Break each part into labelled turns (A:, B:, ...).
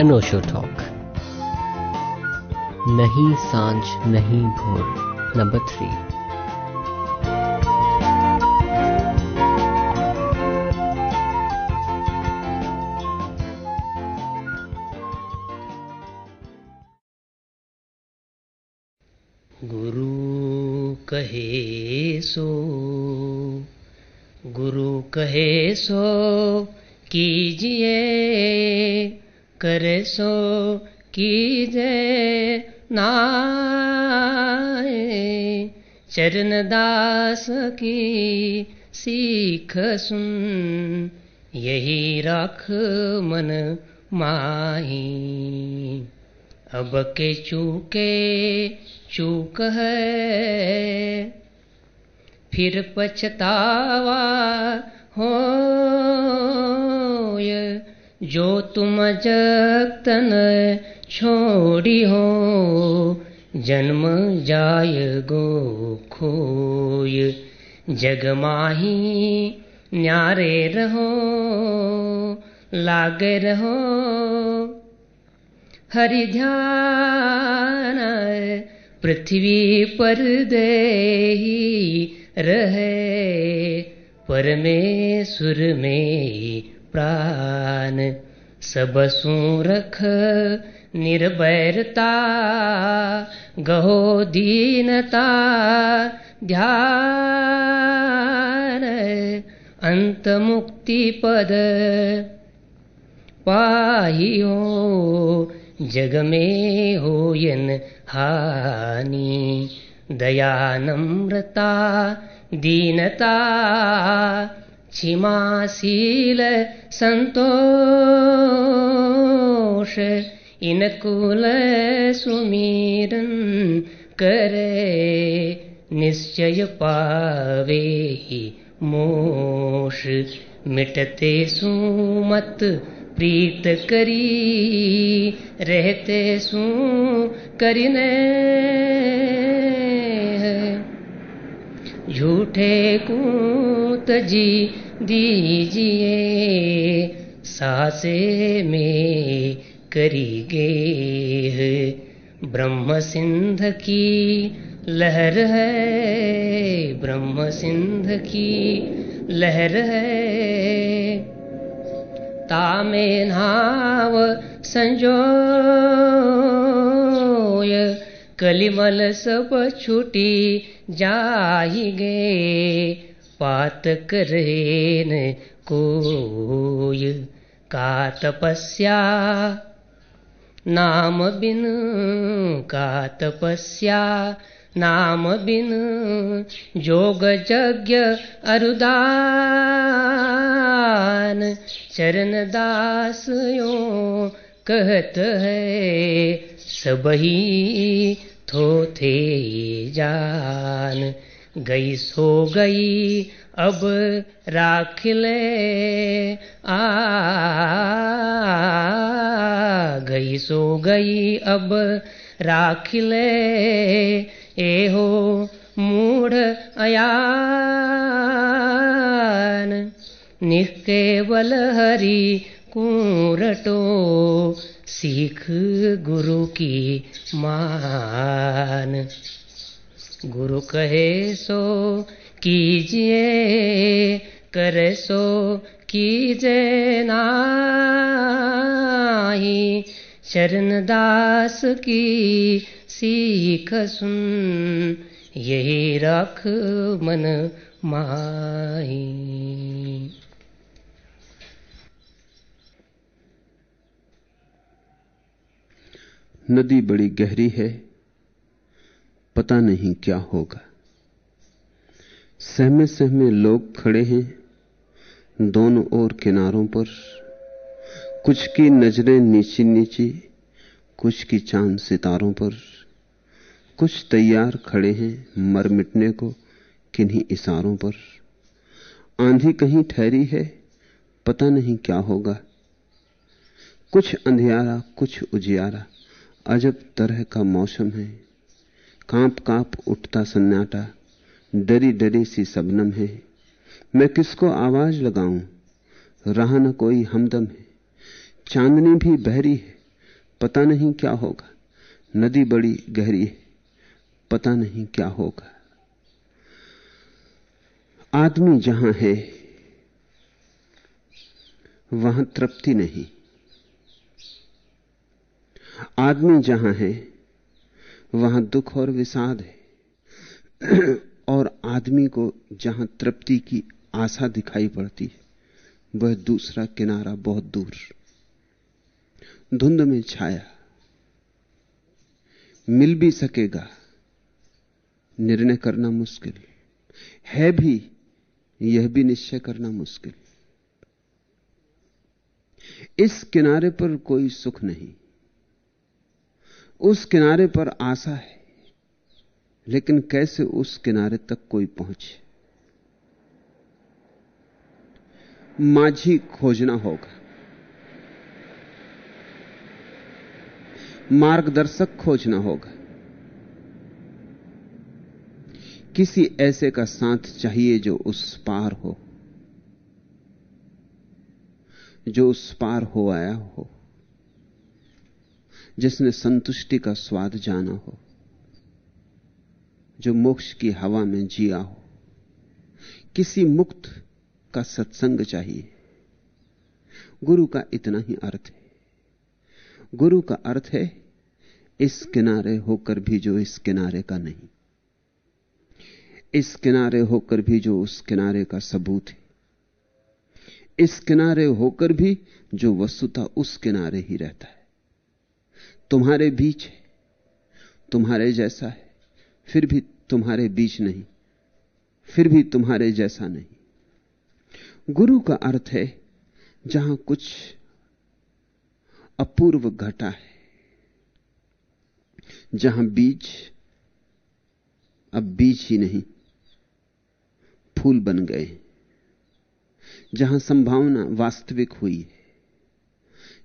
A: अनोशो talk नहीं साँझ, नहीं भोर नंबर थ्री
B: गुरु कहे सो, गुरु कहे सो, कीजिए करे सो कीजिए नाए। चरण दास की सीख सुन, यही राख मन माही। अब के चूके चूक है, फिर पछतावा हो जो तुम जगतन छोड़ी हो जन्म जाय गो खोय। जग माही न्यारे रहो, लागे रहो। हरि ध्यान पृथ्वी पर दे रहे, परमेश्वर में प्राण। सब रख निर्भरता गहो दीनता ध्यान। अंत मुक्ति पद। पाहियो जग में होयन हानि। दयानम्रता दीनता क्षिमाशील संतोष इनकुल सुमीरन करे निश्चय पावे ही मोष मिटते सुमत प्रीत करी रहते सू करिने झूठे कूत जी दीजिए, सासे में करी गे ब्रह्म सिंध की लहर है, ब्रह्म सिंध की लहर है। तामे नाव संजोय कलिमल सब छुटी गे पात करेन कोय का तपस्या, नाम बिन का तपस्या, नाम बिन जोग यज्ञ अरुदान। चरण दास यो कहत है सबही थोथे जान। गई सो गई, अब राख ले। आ, गई सो गई, अब राख ले। ए हो मूढ़ अयान, निकेवल हरि कूरटो। सीख गुरु की मान। गुरु कहे सो कीजिए, करे सो कीजिए नाही। शरण दास की सीख सुन, यही रख मन माही।
C: नदी बड़ी गहरी है, पता नहीं क्या होगा। सहमे सहमे लोग खड़े हैं, दोनों ओर किनारों पर। कुछ की नज़रें नीची नीची कुछ की चाँद सितारों पर। कुछ तैयार खड़े हैं मर मिटने को किन्हीं इशारों पर। आंधी कहीं ठहरी है, पता नहीं क्या होगा। कुछ अंधियारा, कुछ उजियारा। अजब तरह का मौसम है। काँप काँप उठता सन्नाटा, डरी डरी सी सबनम है। मैं किसको आवाज़ लगाऊँ? रहा न कोई हमदम है। चांदनी भी बहरी है। पता नहीं क्या होगा। नदी बड़ी गहरी है। पता नहीं क्या होगा। आदमी जहाँ है, वहाँ तृप्ति नहीं। आदमी जहाँ है, वहाँ दुख और विषाद है। और आदमी को जहाँ तृप्ति की आशा दिखाई पड़ती है, वह दूसरा किनारा बहुत दूर। धुंध में छाया, मिल भी सकेगा। निर्णय करना मुश्किल। है भी, यह भी निश्चय करना मुश्किल। इस किनारे पर कोई सुख नहीं। उस किनारे पर आशा है, लेकिन कैसे उस किनारे तक कोई पहुँचे? माझी खोजना होगा। मार्गदर्शक खोजना होगा। किसी ऐसे का साथ चाहिए जो उस पार हो, जो उस पार हो आया हो। जिसने संतुष्टि का स्वाद जाना हो, जो मोक्ष की हवा में जिया हो। किसी मुक्त का सत्संग चाहिए। गुरु का इतना ही अर्थ है। गुरु का अर्थ है, इस किनारे होकर भी जो इस किनारे का नहीं। इस किनारे होकर भी जो उस किनारे का सबूत है। इस किनारे होकर भी जो वस्तुता उस किनारे ही रहता है। तुम्हारे बीच है। तुम्हारे जैसा है। फिर भी तुम्हारे बीच नहीं। फिर भी तुम्हारे जैसा नहीं। गुरु का अर्थ है, जहाँ कुछ अपूर्व घटा है, जहाँ बीज अब बीज ही नहीं, फूल बन गए जहाँ संभावना वास्तविक हुई है,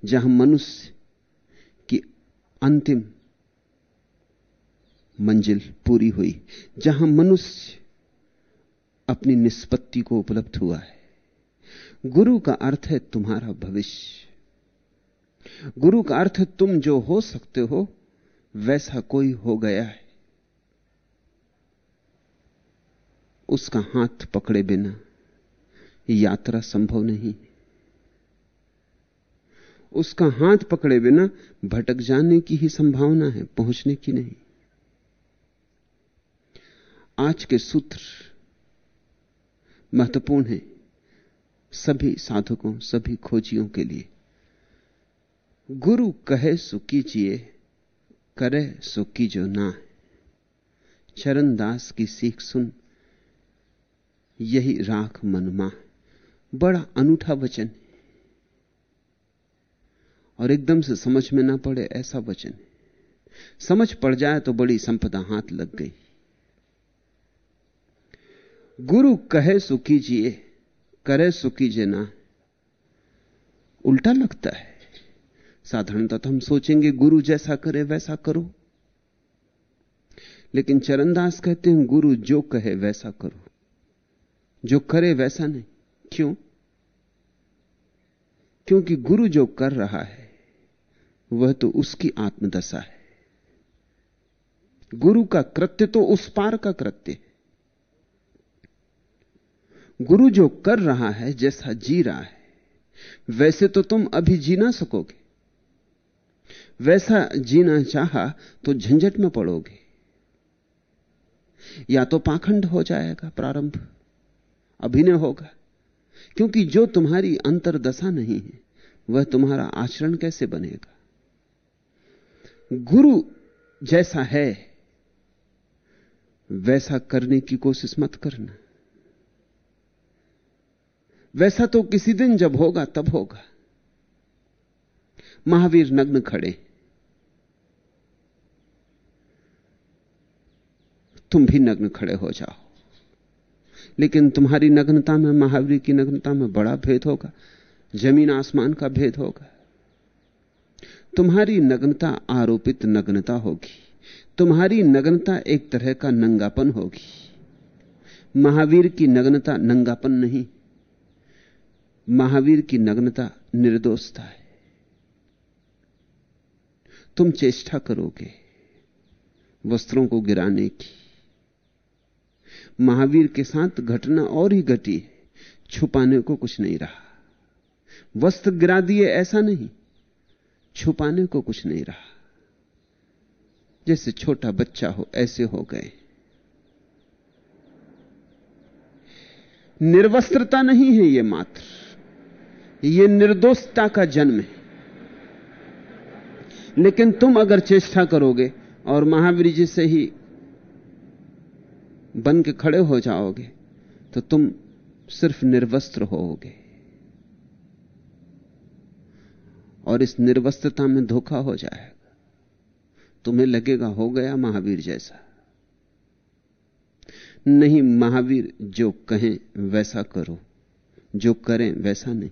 C: जहाँ मनुष्य अंतिम मंजिल पूरी हुई, जहाँ मनुष्य अपनी निष्पत्ति को उपलब्ध हुआ है। गुरु का अर्थ है तुम्हारा भविष्य। गुरु का अर्थ है तुम जो हो सकते हो, वैसा कोई हो गया है। उसका हाथ पकड़े बिना यात्रा संभव नहीं उसका हाथ पकड़े बिना भटक जाने की ही संभावना है, पहुँचने की नहीं। आज के सूत्र महत्वपूर्ण है सभी साधकों, सभी खोजियों के लिए। गुरु कहे सो कीजिए, करे सो कीजो ना। चरण दास की सीख सुन, यही राख मनमा बड़ा अनूठा वचन है। और एकदम से समझ में ना पड़े ऐसा वचन। समझ पड़ जाए तो बड़ी संपदा हाथ लग गई। गुरु कहे सो कीजिए करे सो कीजिए ना उल्टा लगता है। साधारणतः तो हम सोचेंगे, गुरु जैसा करे वैसा करो। लेकिन चरणदास कहते हैं, गुरु जो कहे वैसा करो। जो करे वैसा नहीं। क्यों? क्योंकि गुरु जो कर रहा है वह तो उसकी आत्मदशा है। गुरु का कृत्य तो उस पार का कृत्य गुरु जो कर रहा है, जैसा जी रहा है, वैसे तो तुम अभी जी ना सकोगे। वैसा जीना चाहा तो झंझट में पड़ोगे। या तो पाखंड हो जाएगा प्रारंभ, अभिनय होगा, क्योंकि जो तुम्हारी अंतरदशा नहीं है, वह तुम्हारा आचरण कैसे बनेगा? गुरु जैसा है, वैसा करने की कोशिश मत करना। वैसा तो किसी दिन जब होगा, तब होगा। महावीर नग्न खड़े। तुम भी नग्न खड़े हो जाओ। लेकिन तुम्हारी नग्नता में, महावीर की नग्नता में बड़ा भेद होगा। ज़मीन आसमान का भेद होगा। तुम्हारी नग्नता आरोपित नग्नता होगी। तुम्हारी नग्नता एक तरह का नंगापन होगी। महावीर की नग्नता नंगापन नहीं। महावीर की नग्नता निर्दोषता है। तुम चेष्टा करोगे वस्त्रों को गिराने की। महावीर के साथ घटना और ही घटी। छुपाने को कुछ नहीं रहा। वस्त्र गिरा दिए ऐसा नहीं। छुपाने को कुछ नहीं रहा। जैसे छोटा बच्चा हो, ऐसे हो गए। निर्वस्त्रता नहीं है यह मात्र। यह निर्दोषता का जन्म है। लेकिन तुम अगर चेष्टा करोगे और महावीर जी से ही बन के खड़े हो जाओगे तो तुम सिर्फ़ निर्वस्त्र होोगे और इस निर्वस्त्रता में धोखा हो जाएगा। तुम्हें लगेगा, हो गया महावीर जैसा। नहीं, महावीर जो कहें वैसा करो, जो करें वैसा नहीं।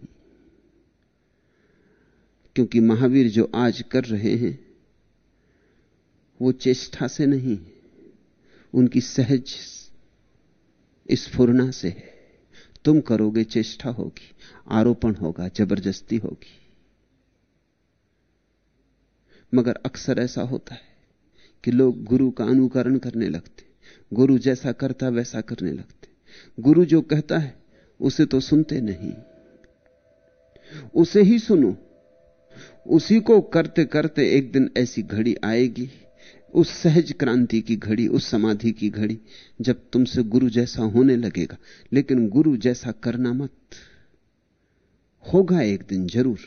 C: क्योंकि महावीर जो आज कर रहे हैं, वो चेष्टा से नहीं उनकी सहज स्फुरना से है। तुम करोगे, चेष्टा होगी, आरोपण होगा, ज़बरदस्ती होगी। मगर अक्सर ऐसा होता है कि लोग गुरु का अनुकरण करने लगते गुरु जैसा करता, वैसा करने लगते गुरु जो कहता है, उसे तो सुनते नहीं। उसे ही सुनो। उसी को करते करते एक दिन ऐसी घड़ी आएगी, उस सहज क्रांति की घड़ी, उस समाधि की घड़ी, जब तुमसे गुरु जैसा होने लगेगा। लेकिन गुरु जैसा करना मत। होगा एक दिन ज़रूर।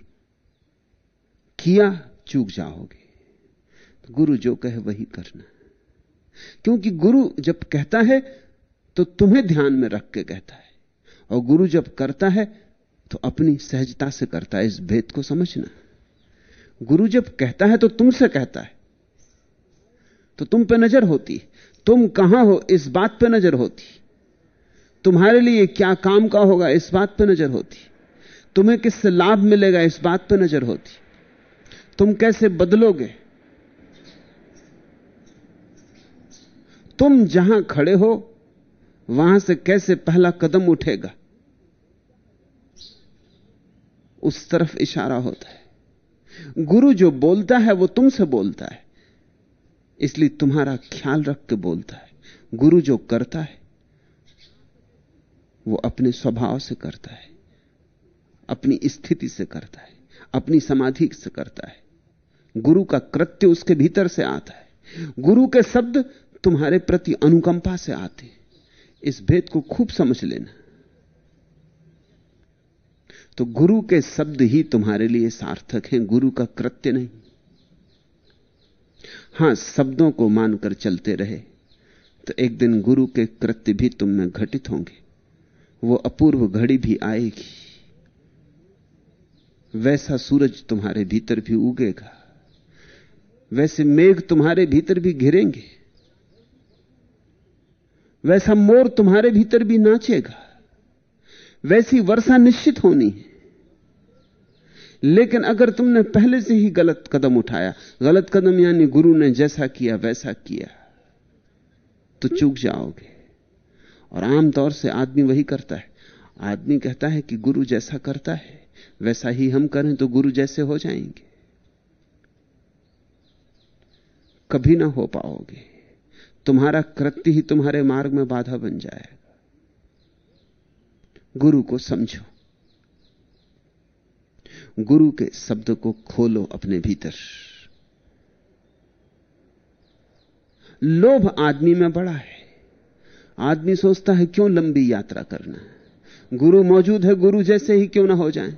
C: किया चूक जाओगे। तो गुरु जो कहे वही करना। क्योंकि गुरु जब कहता है तो तुम्हें ध्यान में रख के कहता है। और गुरु जब करता है तो अपनी सहजता से करता है, इस भेद को समझना। गुरु जब कहता है तो तुमसे कहता है। तो तुम पे नज़र होती तुम कहाँ हो, इस बात पे नज़र होती तुम्हारे लिए क्या काम का होगा, इस बात पे नज़र होती तुम्हें किससे लाभ मिलेगा, इस बात पे नज़र होती तुम कैसे बदलोगे? तुम जहाँ खड़े हो, वहाँ से कैसे पहला कदम उठेगा? उस तरफ़ इशारा होता है। गुरु जो बोलता है, वो तुमसे बोलता है। इसलिए तुम्हारा ख्याल रख के बोलता है। गुरु जो करता है, वो अपने स्वभाव से करता है, अपनी स्थिति से करता है। अपनी समाधि से करता है। गुरु का कृत्य उसके भीतर से आता है। गुरु के शब्द तुम्हारे प्रति अनुकंपा से आते हैं। इस भेद को खूब समझ लेना। तो गुरु के शब्द ही तुम्हारे लिए सार्थक हैं, गुरु का कृत्य नहीं। हाँ, शब्दों को मानकर चलते रहे तो एक दिन गुरु के कृत्य भी तुम में घटित होंगे। वो अपूर्व घड़ी भी आएगी। वैसा सूरज तुम्हारे भीतर भी उगेगा। वैसे मेघ तुम्हारे भीतर भी घिरेंगे। वैसा मोर तुम्हारे भीतर भी नाचेगा। वैसी वर्षा निश्चित होनी है। लेकिन अगर तुमने पहले से ही गलत कदम उठाया, गलत कदम यानी गुरु ने जैसा किया, वैसा किया तो चूक जाओगे। और आमतौर से आदमी वही करता है। आदमी कहता है कि गुरु जैसा करता है। वैसा ही हम करें तो गुरु जैसे हो जाएँगे। कभी ना हो पाओगे। तुम्हारा कृत्य ही तुम्हारे मार्ग में बाधा बन जाएगा। गुरु को समझो। गुरु के शब्द को खोलो अपने भीतर। लोभ आदमी में बड़ा है। आदमी सोचता है, क्यों लंबी यात्रा करना गुरु मौजूद है, गुरु जैसे ही क्यों ना हो जाए?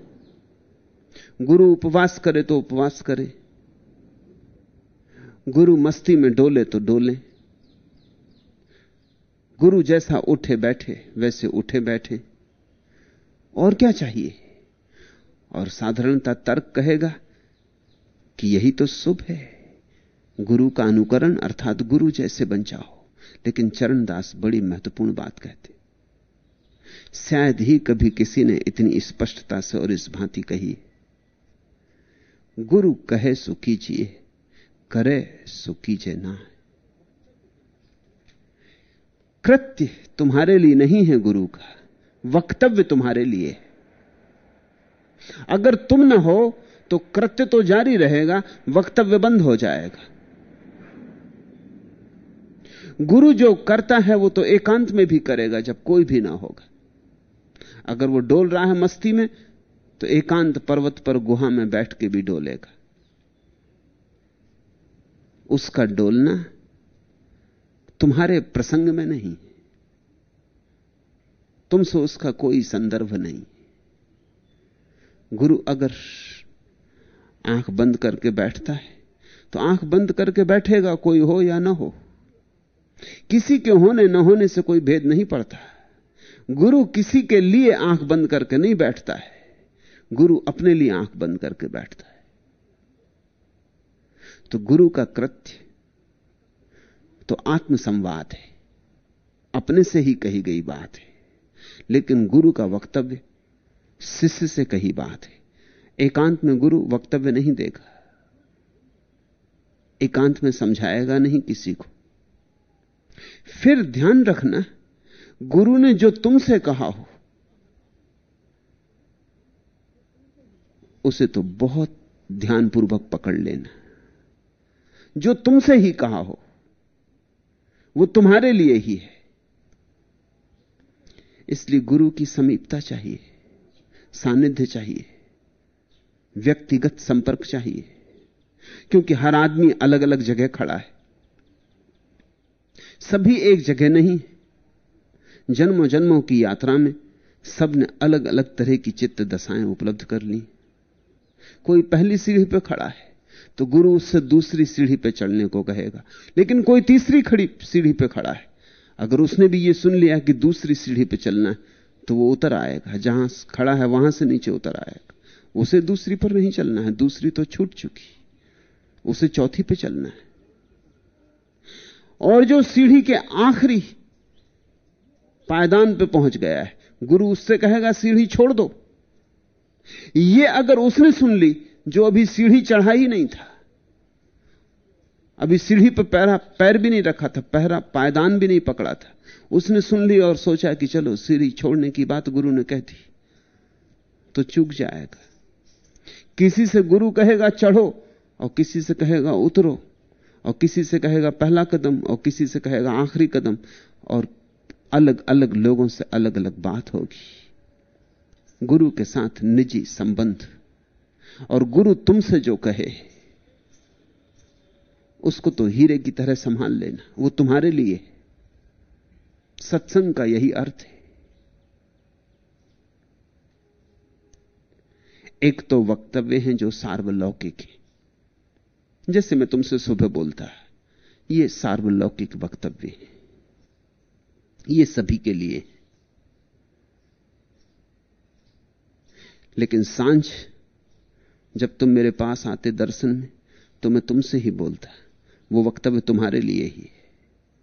C: गुरु उपवास करे तो उपवास करे। गुरु मस्ती में डोले तो डोले। गुरु जैसा उठे बैठे, वैसे उठे बैठे। और क्या चाहिए? और साधारणता तर्क कहेगा कि यही तो शुभ है। गुरु का अनुकरण अर्थात गुरु जैसे बन जाओ। लेकिन चरणदास बड़ी महत्वपूर्ण बात कहते। शायद ही कभी किसी ने इतनी स्पष्टता से और इस भांति कही। गुरु कहे सो कीजिए, करे सो कीजिए ना। कृत्य तुम्हारे लिए नहीं है गुरु का, वक्तव्य तुम्हारे लिए। अगर तुम ना हो तो कृत्य तो जारी रहेगा, वक्तव्य बंद हो जाएगा। गुरु जो करता है, वो तो एकांत में भी करेगा, जब कोई भी ना होगा। अगर वो डोल रहा है मस्ती में तो एकांत पर्वत पर गुहा में बैठ के भी डोलेगा। उसका डोलना तुम्हारे प्रसंग में नहीं। तुमसे उसका कोई संदर्भ नहीं। गुरु अगर आँख बंद करके बैठता है तो आँख बंद करके बैठेगा, कोई हो या ना हो। किसी के होने न होने से कोई भेद नहीं पड़ता। गुरु किसी के लिए आँख बंद करके नहीं बैठता है। गुरु अपने लिए आँख बंद करके बैठता है। तो गुरु का कृत्य तो आत्मसंवाद है। अपने से ही कही गई बात है। लेकिन गुरु का वक्तव्य शिष्य से कही बात है। एकांत में गुरु वक्तव्य नहीं देगा। एकांत में समझाएगा नहीं किसी को। फिर ध्यान रखना, गुरु ने जो तुमसे कहा हो उसे तो बहुत ध्यानपूर्वक पकड़ लेना। जो तुमसे ही कहा हो, वो तुम्हारे लिए ही है। इसलिए गुरु की समीपता चाहिए, सानिध्य चाहिए, व्यक्तिगत संपर्क चाहिए, क्योंकि हर आदमी अलग अलग जगह खड़ा है। सभी एक जगह नहीं जन्मों जन्मों की यात्रा में सबने अलग अलग तरह की चित्त दशाएँ उपलब्ध कर ली। कोई पहली सीढ़ी पर खड़ा है तो गुरु उससे दूसरी सीढ़ी पर चढ़ने को कहेगा। लेकिन कोई तीसरी खड़ी सीढ़ी पर खड़ा है, अगर उसने भी यह सुन लिया कि दूसरी सीढ़ी पर चलना है तो वो उतर आएगा। जहाँ खड़ा है, वहाँ से नीचे उतर आएगा। उसे दूसरी पर नहीं चलना है, दूसरी तो छूट चुकी। उसे चौथी पे चलना है। और जो सीढ़ी के आखिरी पायदान पे पहुँच गया है, गुरु उससे कहेगा, सीढ़ी छोड़ दो। ये अगर उसने सुन ली, जो अभी सीढ़ी चढ़ा ही नहीं था, अभी सीढ़ी पर पैरा, पैर भी नहीं रखा था, पहरा, पायदान भी नहीं पकड़ा था, उसने सुन ली और सोचा कि चलो, सीढ़ी छोड़ने की बात गुरु ने कह दी तो चूक जाएगा। किसी से गुरु कहेगा, चढ़ो, और किसी से कहेगा, उतरो, और किसी से कहेगा, पहला कदम, और किसी से कहेगा, आखिरी कदम, और अलग अलग लोगों से अलग अलग बात होगी। गुरु के साथ निजी संबंध। और गुरु तुमसे जो कहे, उसको तो हीरे की तरह संभाल लेना, वो तुम्हारे लिए। सत्संग का यही अर्थ है। एक तो वक्तव्य हैं जो सार्वलौकिक है। जैसे मैं तुमसे सुबह बोलता, ये सार्वलौकिक वक्तव्य है। ये सभी के लिए लेकिन साँझ, जब तुम मेरे पास आते दर्शन में तो मैं तुमसे ही बोलता, वो वक्तव्य तुम्हारे लिए ही है।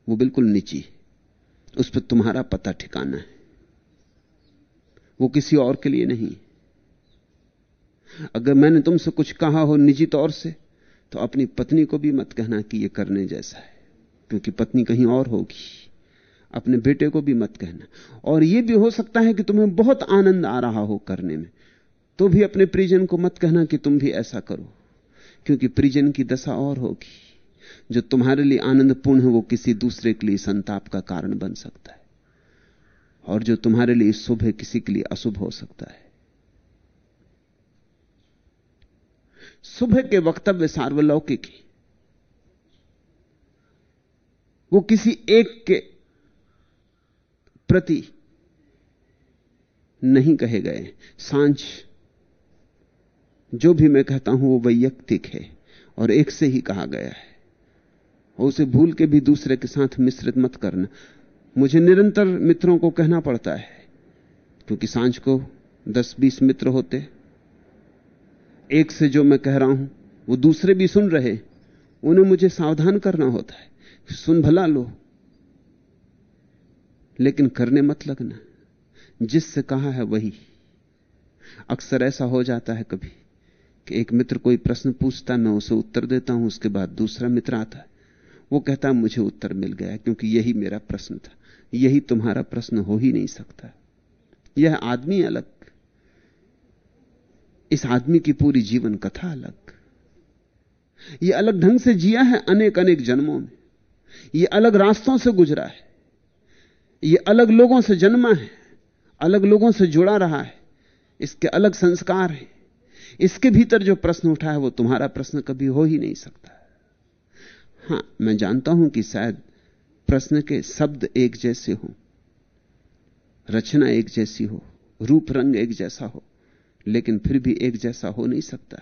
C: वो बिल्कुल निजी उस पर तुम्हारा पता ठिकाना है। वो किसी और के लिए नहीं अगर मैंने तुमसे कुछ कहा हो निजी तौर से तो अपनी पत्नी को भी मत कहना कि यह करने जैसा है, क्योंकि पत्नी कहीं और होगी। अपने बेटे को भी मत कहना। और यह भी हो सकता है कि तुम्हें बहुत आनंद आ रहा हो करने में। तो भी अपने परिजन को मत कहना कि तुम भी ऐसा करो, क्योंकि परिजन की दशा और होगी। जो तुम्हारे लिए आनंदपूर्ण है, वो किसी दूसरे के लिए संताप का कारण बन सकता है। और जो तुम्हारे लिए शुभ है, किसी के लिए अशुभ हो सकता है। सुबह के वक्तव्य सार्वलौकिक वो किसी एक के प्रति नहीं कहे गए साँझ जो भी मैं कहता हूँ, वो वैयक्तिक है और एक से ही कहा गया है। और उसे भूल के भी दूसरे के साथ मिश्रित मत करना। मुझे निरंतर मित्रों को कहना पड़ता है, क्योंकि साँझ को 10-20 मित्र होते एक से जो मैं कह रहा हूँ, वो दूसरे भी सुन रहे उन्हें मुझे सावधान करना होता है सुन भला लो। लेकिन करने मत लगना। जिससे कहा है वही। अक्सर ऐसा हो जाता है कभी। कि एक मित्र कोई प्रश्न पूछता, मैं उसे उत्तर देता हूँ, उसके बाद दूसरा मित्र आता है। वो कहता मुझे उत्तर मिल गया, क्योंकि यही मेरा प्रश्न था। यही तुम्हारा प्रश्न हो ही नहीं सकता। यह आदमी अलग। इस आदमी की पूरी जीवन कथा अलग। यह अलग ढंग से जिया है अनेक अनेक जन्मों में। यह अलग रास्तों से गुजरा है। यह अलग लोगों से जन्मा है। अलग लोगों से जुड़ा रहा है। इसके अलग संस्कार हैं। इसके भीतर जो प्रश्न उठा है, वो तुम्हारा प्रश्न कभी हो ही नहीं सकता। हाँ, मैं जानता हूँ कि शायद प्रश्न के शब्द एक जैसे हो, रचना एक जैसी हो, रूप रंग एक जैसा हो, लेकिन फिर भी एक जैसा हो नहीं सकता।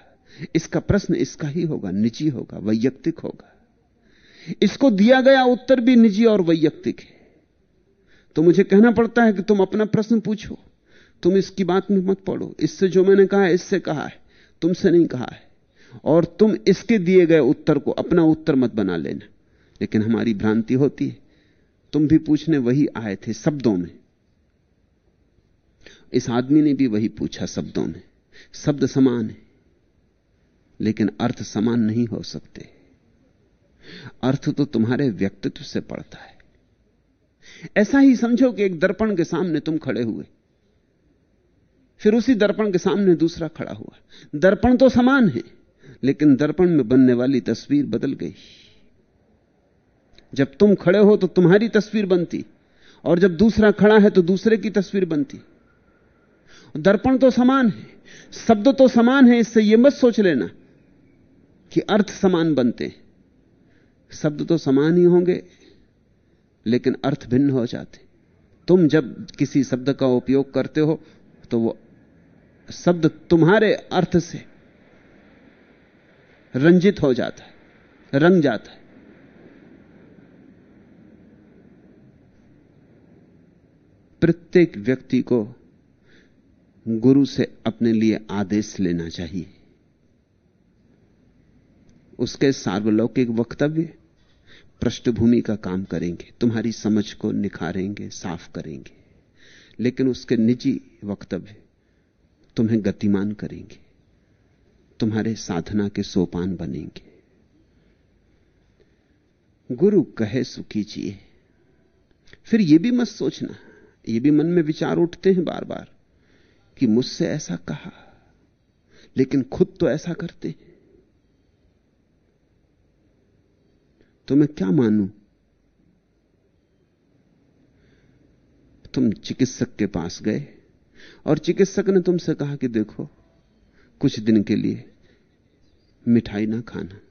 C: इसका प्रश्न इसका ही होगा, निजी होगा, वैयक्तिक होगा। इसको दिया गया उत्तर भी निजी और वैयक्तिक है। तो मुझे कहना पड़ता है कि तुम अपना प्रश्न पूछो। तुम इसकी बात में मत पड़ो। इससे जो मैंने कहा इससे कहा है। तुमसे नहीं कहा है। और तुम इसके दिए गए उत्तर को अपना उत्तर मत बना लेना। लेकिन हमारी भ्रांति होती है। तुम भी पूछने वही आए थे शब्दों में। इस आदमी ने भी वही पूछा शब्दों में। शब्द समान है, लेकिन अर्थ समान नहीं हो सकते। अर्थ तो तुम्हारे व्यक्तित्व से पड़ता है। ऐसा ही समझो कि एक दर्पण के सामने तुम खड़े हुए। फिर उसी दर्पण के सामने दूसरा खड़ा हुआ। दर्पण तो समान है, लेकिन दर्पण में बनने वाली तस्वीर बदल गई। जब तुम खड़े हो तो तुम्हारी तस्वीर बनती, और जब दूसरा खड़ा है तो दूसरे की तस्वीर बनती। दर्पण तो समान है, शब्द तो समान है, इससे यह मत सोच लेना कि अर्थ समान बनते शब्द तो समान ही होंगे, लेकिन अर्थ भिन्न हो जाते। तुम जब किसी शब्द का उपयोग करते हो तो वो शब्द तुम्हारे अर्थ से रंजित हो जाता है, रंग जाता है। प्रत्येक व्यक्ति को गुरु से अपने लिए आदेश लेना चाहिए। उसके सार्वलौकिक वक्तव्य पृष्ठभूमि का काम करेंगे, तुम्हारी समझ को निखारेंगे, साफ़ करेंगे, लेकिन उसके निजी वक्तव्य तुम्हें गतिमान करेंगे। तुम्हारे साधना के सोपान बनेंगे। गुरु कहे, सुखी जिए। फिर यह भी मत सोचना यह भी मन में विचार उठते हैं बार बार कि मुझसे ऐसा कहा, लेकिन खुद तो ऐसा करते तो मैं क्या मानूं? तुम चिकित्सक के पास गए और चिकित्सक ने तुमसे कहा कि देखो, कुछ दिन के लिए मिठाई ना खाना।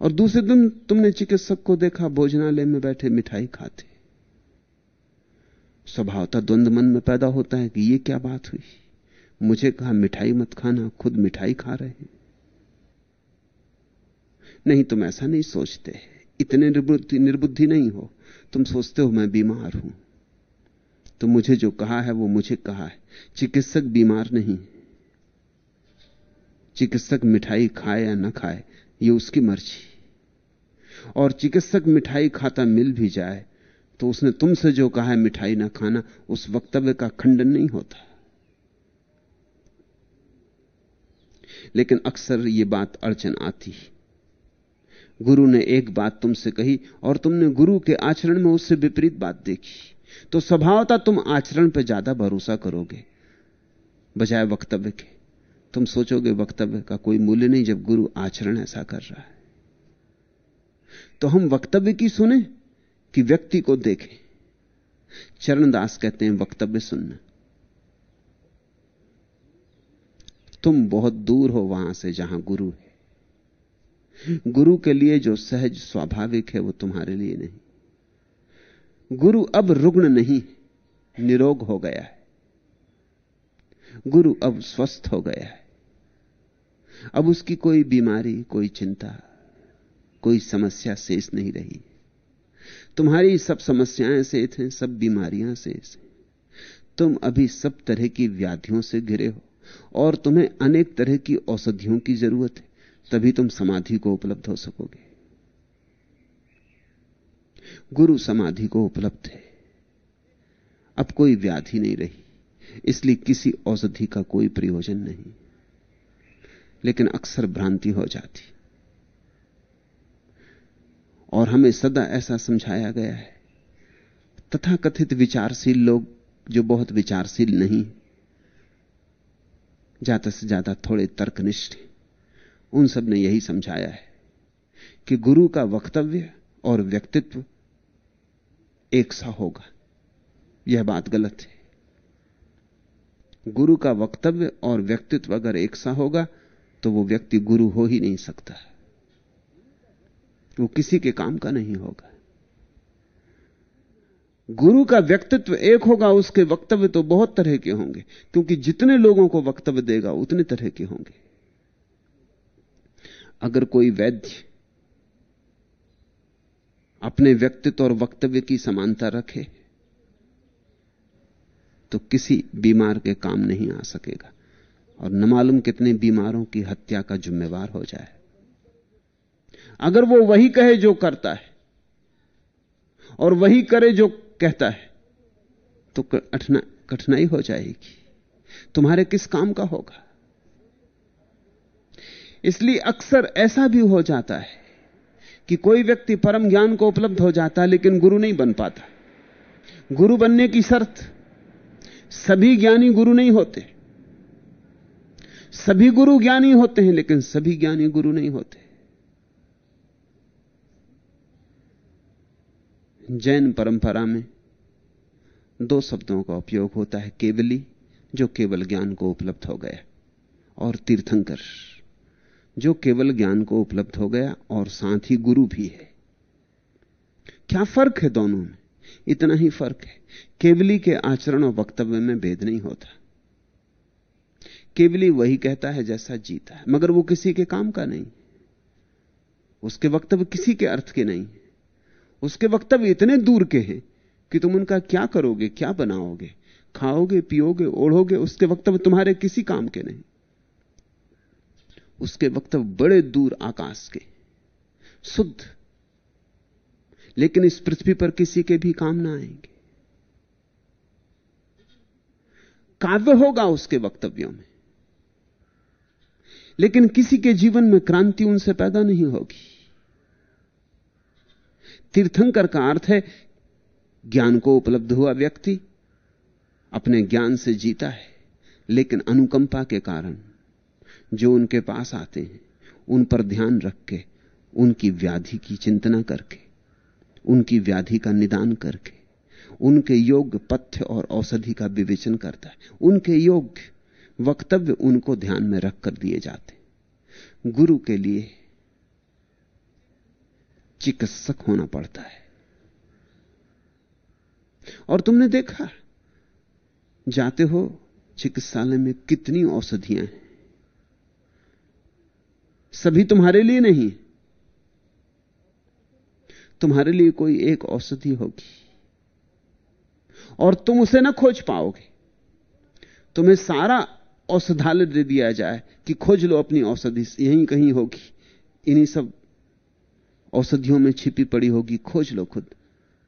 C: और दूसरे दिन तुमने चिकित्सक को देखा, भोजनालय में बैठे मिठाई खाते। स्वभावता द्वंद मन में पैदा होता है कि यह क्या बात हुई? मुझे कहा, मिठाई मत खाना, खुद मिठाई खा रहे हैं। नहीं, तुम ऐसा नहीं सोचते। इतने निर्बुद्धि निर्बुद्धि नहीं हो। तुम सोचते हो, मैं बीमार हूँ। तो मुझे जो कहा है वो मुझे कहा है। चिकित्सक बीमार नहीं। चिकित्सक मिठाई खाए या ना खाए, ये उसकी मर्ज़ी। और चिकित्सक मिठाई खाता मिल भी जाए तो उसने तुमसे जो कहा है मिठाई ना खाना, उस वक्तव्य का खंडन नहीं होता। लेकिन अक्सर यह बात अड़चन आती गुरु ने एक बात तुमसे कही, और तुमने गुरु के आचरण में उससे विपरीत बात देखी। तो स्वभावता तुम आचरण पर ज़्यादा भरोसा करोगे। बजाय वक्तव्य के, तुम सोचोगे वक्तव्य का कोई मूल्य नहीं जब गुरु आचरण ऐसा कर रहा है। तो हम वक्तव्य की सुने कि व्यक्ति को देखें। चरणदास कहते हैं, वक्तव्य सुनना। तुम बहुत दूर हो वहाँ से जहाँ गुरु है। गुरु के लिए जो सहज, स्वाभाविक है वो तुम्हारे लिए नहीं। गुरु अब रुग्ण नहीं, निरोग हो गया है। गुरु अब स्वस्थ हो गया है। अब उसकी कोई बीमारी, कोई चिंता, कोई समस्या शेष नहीं रही। तुम्हारी सब समस्याएँ शेष हैं, सब बीमारियाँ शेष हैं। तुम अभी सब तरह की व्याधियों से घिरे हो, और तुम्हें अनेक तरह की औषधियों की ज़रूरत है, तभी तुम समाधि को उपलब्ध हो सकोगे। गुरु समाधि को उपलब्ध है। अब कोई व्याधि नहीं रही, इसलिए किसी औषधि का कोई प्रयोजन नहीं। लेकिन अक्सर भ्रांति हो जाती। और हमें सदा ऐसा समझाया गया है। तथा कथित विचारशील लोग जो बहुत विचारशील नहीं, ज़्यादा से ज़्यादा थोड़े तर्कनिष्ठ उन सबने यही समझाया है कि गुरु का वक्तव्य और व्यक्तित्व एक सा होगा। यह बात गलत है। गुरु का वक्तव्य और व्यक्तित्व अगर एक सा होगा तो वो व्यक्ति गुरु हो ही नहीं सकता। वो किसी के काम का नहीं होगा। गुरु का व्यक्तित्व एक होगा, उसके वक्तव्य तो बहुत तरह के होंगे, क्योंकि जितने लोगों को वक्तव्य देगा, उतने तरह के होंगे। अगर कोई वैद्य अपने व्यक्तित्व और वक्तव्य की समानता रखे तो किसी बीमार के काम नहीं आ सकेगा। और न मालूम कितने बीमारों की हत्या का जिम्मेवार हो जाए। अगर वो वही कहे जो करता है, और वही करे जो कहता है तो कठिनाई हो जाएगी। तुम्हारे किस काम का होगा? इसलिए अक्सर ऐसा भी हो जाता है कि कोई व्यक्ति परम ज्ञान को उपलब्ध हो जाता है लेकिन गुरु नहीं बन पाता। गुरु बनने की शर्त, सभी ज्ञानी गुरु नहीं होते। सभी गुरु ज्ञानी होते हैं, लेकिन सभी ज्ञानी गुरु नहीं होते। जैन परंपरा में दो शब्दों का उपयोग होता है, केवली, जो केवल ज्ञान को उपलब्ध हो गया, और तीर्थंकर। जो केवल ज्ञान को उपलब्ध हो गया और साथ ही गुरु भी है। क्या फ़र्क है दोनों में? इतना ही फ़र्क है। केवली के आचरण और वक्तव्य में भेद नहीं होता। केवली वही कहता है जैसा जीता है, मगर वो किसी के काम का नहीं। उसके वक्तव्य किसी के अर्थ के नहीं। उसके वक्तव्य इतने दूर के हैं कि तुम उनका क्या करोगे, क्या बनाओगे? खाओगे, पियोगे, ओढ़ोगे, उसके वक्तव्य तुम्हारे किसी काम के नहीं। उसके वक्तव्य बड़े दूर आकाश के, शुद्ध। लेकिन इस पृथ्वी पर किसी के भी काम ना आएँगे। काव्य होगा उसके वक्तव्यों में। लेकिन किसी के जीवन में क्रांति उनसे पैदा नहीं होगी। तीर्थंकर का अर्थ है, ज्ञान को उपलब्ध हुआ व्यक्ति अपने ज्ञान से जीता है, लेकिन अनुकंपा के कारण जो उनके पास आते हैं, उन पर ध्यान रख के, उनकी व्याधि की चिंतना करके, उनकी व्याधि का निदान करके, उनके योग्य पथ्य और औषधि का विवेचन करता है। उनके योग्य वक्तव्य उनको ध्यान में रखकर दिए जाते गुरु के लिए चिकित्सक होना पड़ता है। और तुमने देखा, जाते हो चिकित्सालय में कितनी औषधियाँ हैं? सभी तुम्हारे लिए नहीं। तुम्हारे लिए कोई एक औषधि होगी। और तुम उसे ना खोज पाओगे। तुम्हें सारा औषधालय दे दिया जाए कि खोज लो अपनी औषधि यहीं कहीं होगी। इन्हीं सब औषधियों में छिपी पड़ी होगी। खोज लो खुद।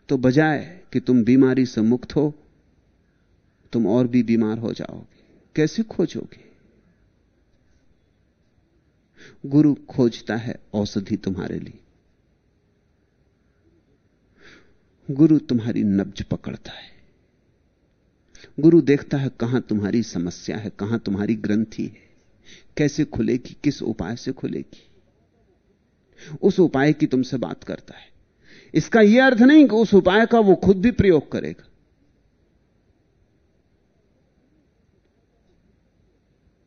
C: तो बजाय कि तुम बीमारी से मुक्त हो, तुम और भी बीमार हो जाओगे। कैसे खोजोगे? गुरु खोजता है औषधि तुम्हारे लिए। गुरु तुम्हारी नब्ज पकड़ता है। गुरु देखता है कहाँ तुम्हारी समस्या है, कहाँ तुम्हारी ग्रंथि है। कैसे खुलेगी, किस उपाय से खुलेगी। उस उपाय की तुमसे बात करता है। इसका यह अर्थ नहीं कि उस उपाय का वो खुद भी प्रयोग करेगा।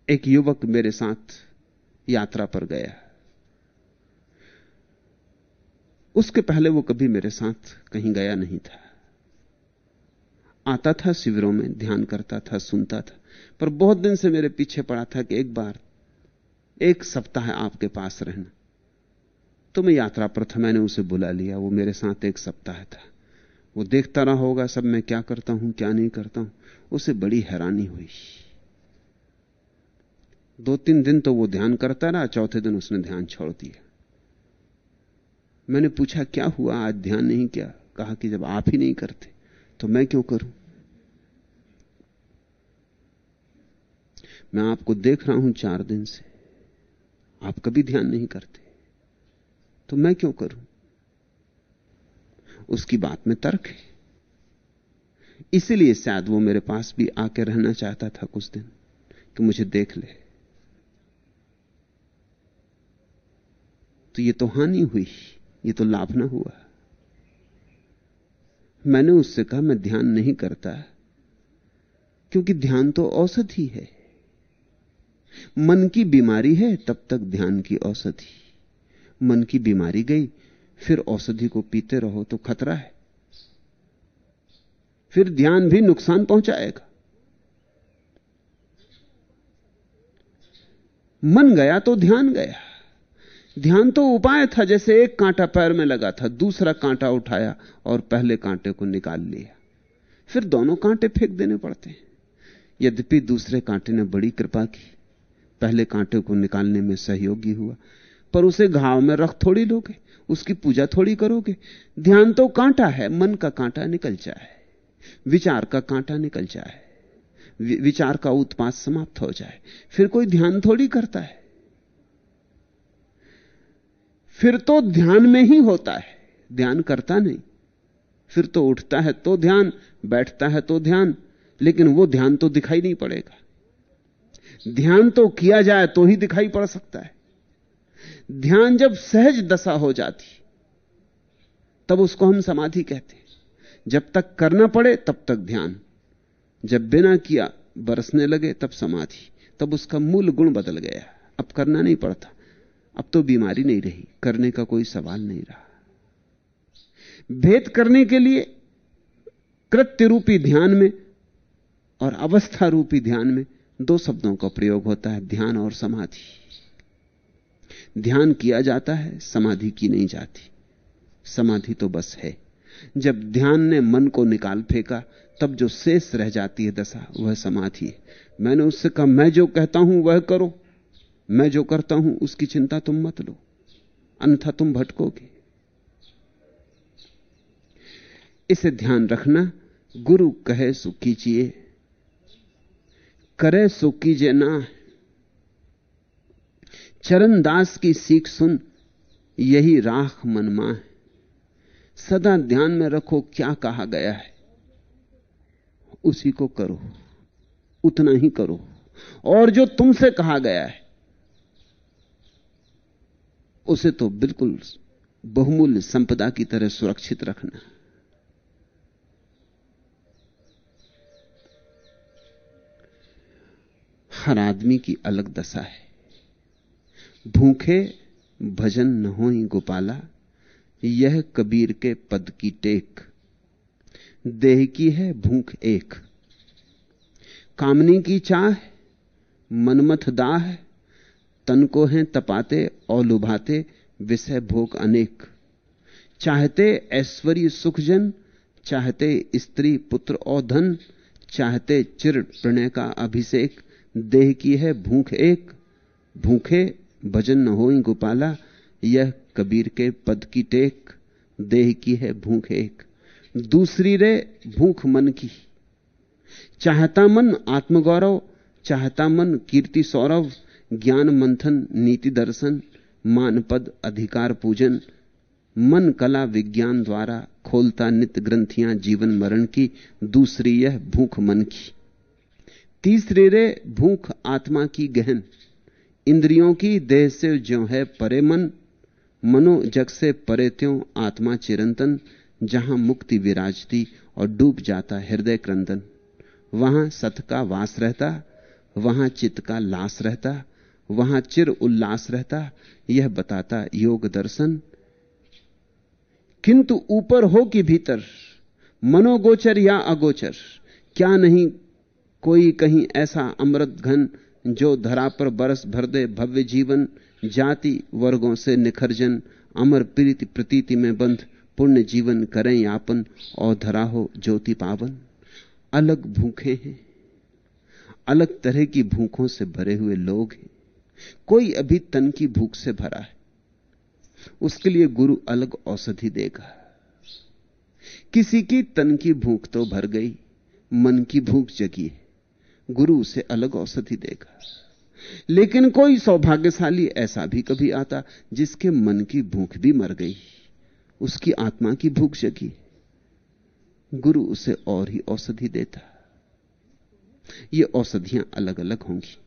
C: एक युवक मेरे साथ यात्रा पर गया। उसके पहले वो कभी मेरे साथ कहीं गया नहीं था। आता था शिविरों में, ध्यान करता था, सुनता था, पर बहुत दिन से मेरे पीछे पड़ा था कि एक बार, एक सप्ताह आपके पास रहना। तो मैं यात्रा पर था, मैंने उसे बुला लिया, वो मेरे साथ एक सप्ताह था। वो देखता रहा होगा, सब मैं क्या करता हूँ, क्या नहीं करता हूँ, उसे बड़ी हैरानी हुई। दो तीन दिन तो वो ध्यान करता रहा, चौथे दिन उसने ध्यान छोड़ दिया। मैंने पूछा, क्या हुआ? आज ध्यान नहीं किया? कहा कि, जब आप ही नहीं करते तो मैं क्यों करूँ? मैं आपको देख रहा हूँ चार दिन से। आप कभी ध्यान नहीं करते तो मैं क्यों करूँ? उसकी बात में तर्क है। इसलिए शायद वो मेरे पास भी आके रहना चाहता था कुछ दिन। कि मुझे देख ले। तो ये तो हानि हुई, ये तो लाभ ना हुआ। मैंने उससे कहा, मैं ध्यान नहीं करता, क्योंकि ध्यान तो औषधि है मन की बीमारी है, तब तक ध्यान की औषधि मन की बीमारी गई, फिर औषधि को पीते रहो तो खतरा है। फिर ध्यान भी नुकसान पहुंचाएगा। मन गया तो ध्यान गया। ध्यान तो उपाय था, जैसे एक कांटा पैर में लगा था, दूसरा कांटा उठाया और पहले कांटे को निकाल लिया। फिर दोनों कांटे फेंक देने पड़ते हैं। यद्यपि दूसरे कांटे ने बड़ी कृपा की, पहले कांटे को निकालने में सहयोगी हुआ, पर उसे घाव में रख थोड़ी लोगे, उसकी पूजा थोड़ी करोगे। ध्यान तो कांटा है, मन का कांटा निकल जाए, विचार का कांटा निकल जाए विचार का उत्पाद समाप्त हो जाए, फिर कोई ध्यान थोड़ी करता है। फिर तो ध्यान में ही होता है। ध्यान करता नहीं। फिर तो उठता है तो ध्यान, बैठता है तो ध्यान, लेकिन वो ध्यान तो दिखाई नहीं पड़ेगा। ध्यान तो किया जाए तो ही दिखाई पड़ सकता है। ध्यान जब सहज दशा हो जाती, तब उसको हम समाधि कहते हैं। जब तक करना पड़े, तब तक ध्यान। जब बिना किया बरसने लगे, तब समाधि। तब उसका मूल गुण बदल गया। अब करना नहीं पड़ता। अब तो बीमारी नहीं रही, करने का कोई सवाल नहीं रहा। भेद करने के लिए कृत्य रूपी ध्यान में और अवस्था रूपी ध्यान में दो शब्दों का प्रयोग होता है, ध्यान और समाधि। ध्यान किया जाता है, समाधि की नहीं जाती। समाधि तो बस है। जब ध्यान ने मन को निकाल फेंका, तब जो शेष रह जाती है दशा, वह समाधि है। मैंने उससे कहा, मैं जो कहता हूँ, वह करो। मैं जो करता हूँ, उसकी चिंता तुम मत लो। अन्यथा तुम भटकोगे। इसे ध्यान रखना, गुरु कहे सो कीजिए। करे सो कीजिए ना। चरण दास की सीख सुन, यही राख मनमा है। सदा ध्यान में रखो, क्या कहा गया है। उसी को करो, उतना ही करो। और जो तुमसे कहा गया है उसे तो बिल्कुल बहुमूल्य संपदा की तरह सुरक्षित रखना। हर आदमी की अलग दशा है। भूखे भजन न हो गोपाला, यह कबीर के पद की टेक। देह की है भूख एक। कामनी की चाह मनमथ दाह तन को हैं तपाते और लुभाते, विषय भोग अनेक। चाहते ऐश्वर्य सुखजन, चाहते स्त्री पुत्र और धन, चाहते चिर प्रणय का अभिषेक। देह की है भूख एक, भूखे भजन न हो गोपाला, यह कबीर के पद की टेक। देह की है भूख एक, दूसरी रे भूख मन की। चाहता मन आत्मगौरव, चाहता मन कीर्ति सौरव ज्ञान मंथन, नीति दर्शन मानपद अधिकार पूजन, मन कला विज्ञान द्वारा खोलता नित ग्रंथियाँ जीवन मरण की, दूसरी यह भूख मन की। तीसरी रे, भूख आत्मा की गहन। इंद्रियों की देह से जो है परे मन, मनो जग से परे त्यों आत्मा चिरंतन, जहाँ मुक्ति विराजती और डूब जाता हृदय क्रंदन। वहाँ सत का वास रहता, वहाँ चित्त का लाश रहता वहाँ चिर उल्लास रहता, यह बताता योग दर्शन। किंतु ऊपर हो कि भीतर, मनोगोचर या अगोचर, क्या नहीं कोई कहीं ऐसा अमृत घन जो धरा पर बरस भर दे भव्य जीवन, जाति वर्गों से निखर्जन, अमर प्रीति प्रतीति में बंध, पुण्य जीवन करें यापन, और धरा हो ज्योति पावन। अलग भूखे हैं, अलग तरह की भूखों से भरे हुए लोग हैं। कोई अभी तन की भूख से भरा है, उसके लिए गुरु अलग औषधि देगा। किसी की तन की भूख तो भर गई, मन की भूख जगी है, गुरु उसे अलग औषधि देगा। लेकिन कोई सौभाग्यशाली ऐसा भी कभी आता जिसके मन की भूख भी मर गई, उसकी आत्मा की भूख जगी गुरु उसे और ही औषधि देता। ये औषधियाँ अलग अलग होंगी।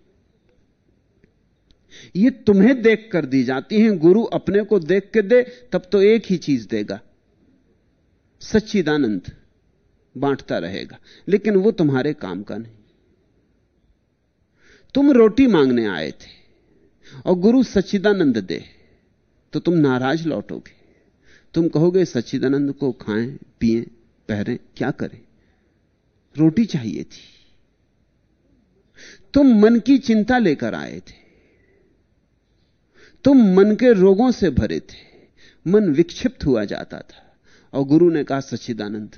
C: ये तुम्हें देख कर दी जाती हैं, गुरु अपने को देख के दे, तब तो एक ही चीज़ देगा। सच्चिदानंद बांटता रहेगा, लेकिन वो तुम्हारे काम का नहीं। तुम रोटी मांगने आए थे, और गुरु सच्चिदानंद दे तो तुम नाराज़ लौटोगे। तुम कहोगे, सच्चिदानंद को खाएँ, पिए, पहरें, क्या करें? रोटी चाहिए थी। तुम मन की चिंता लेकर आए थे तुम मन के रोगों से भरे थे। मन विक्षिप्त हुआ जाता था। और गुरु ने कहा, सच्चिदानंद,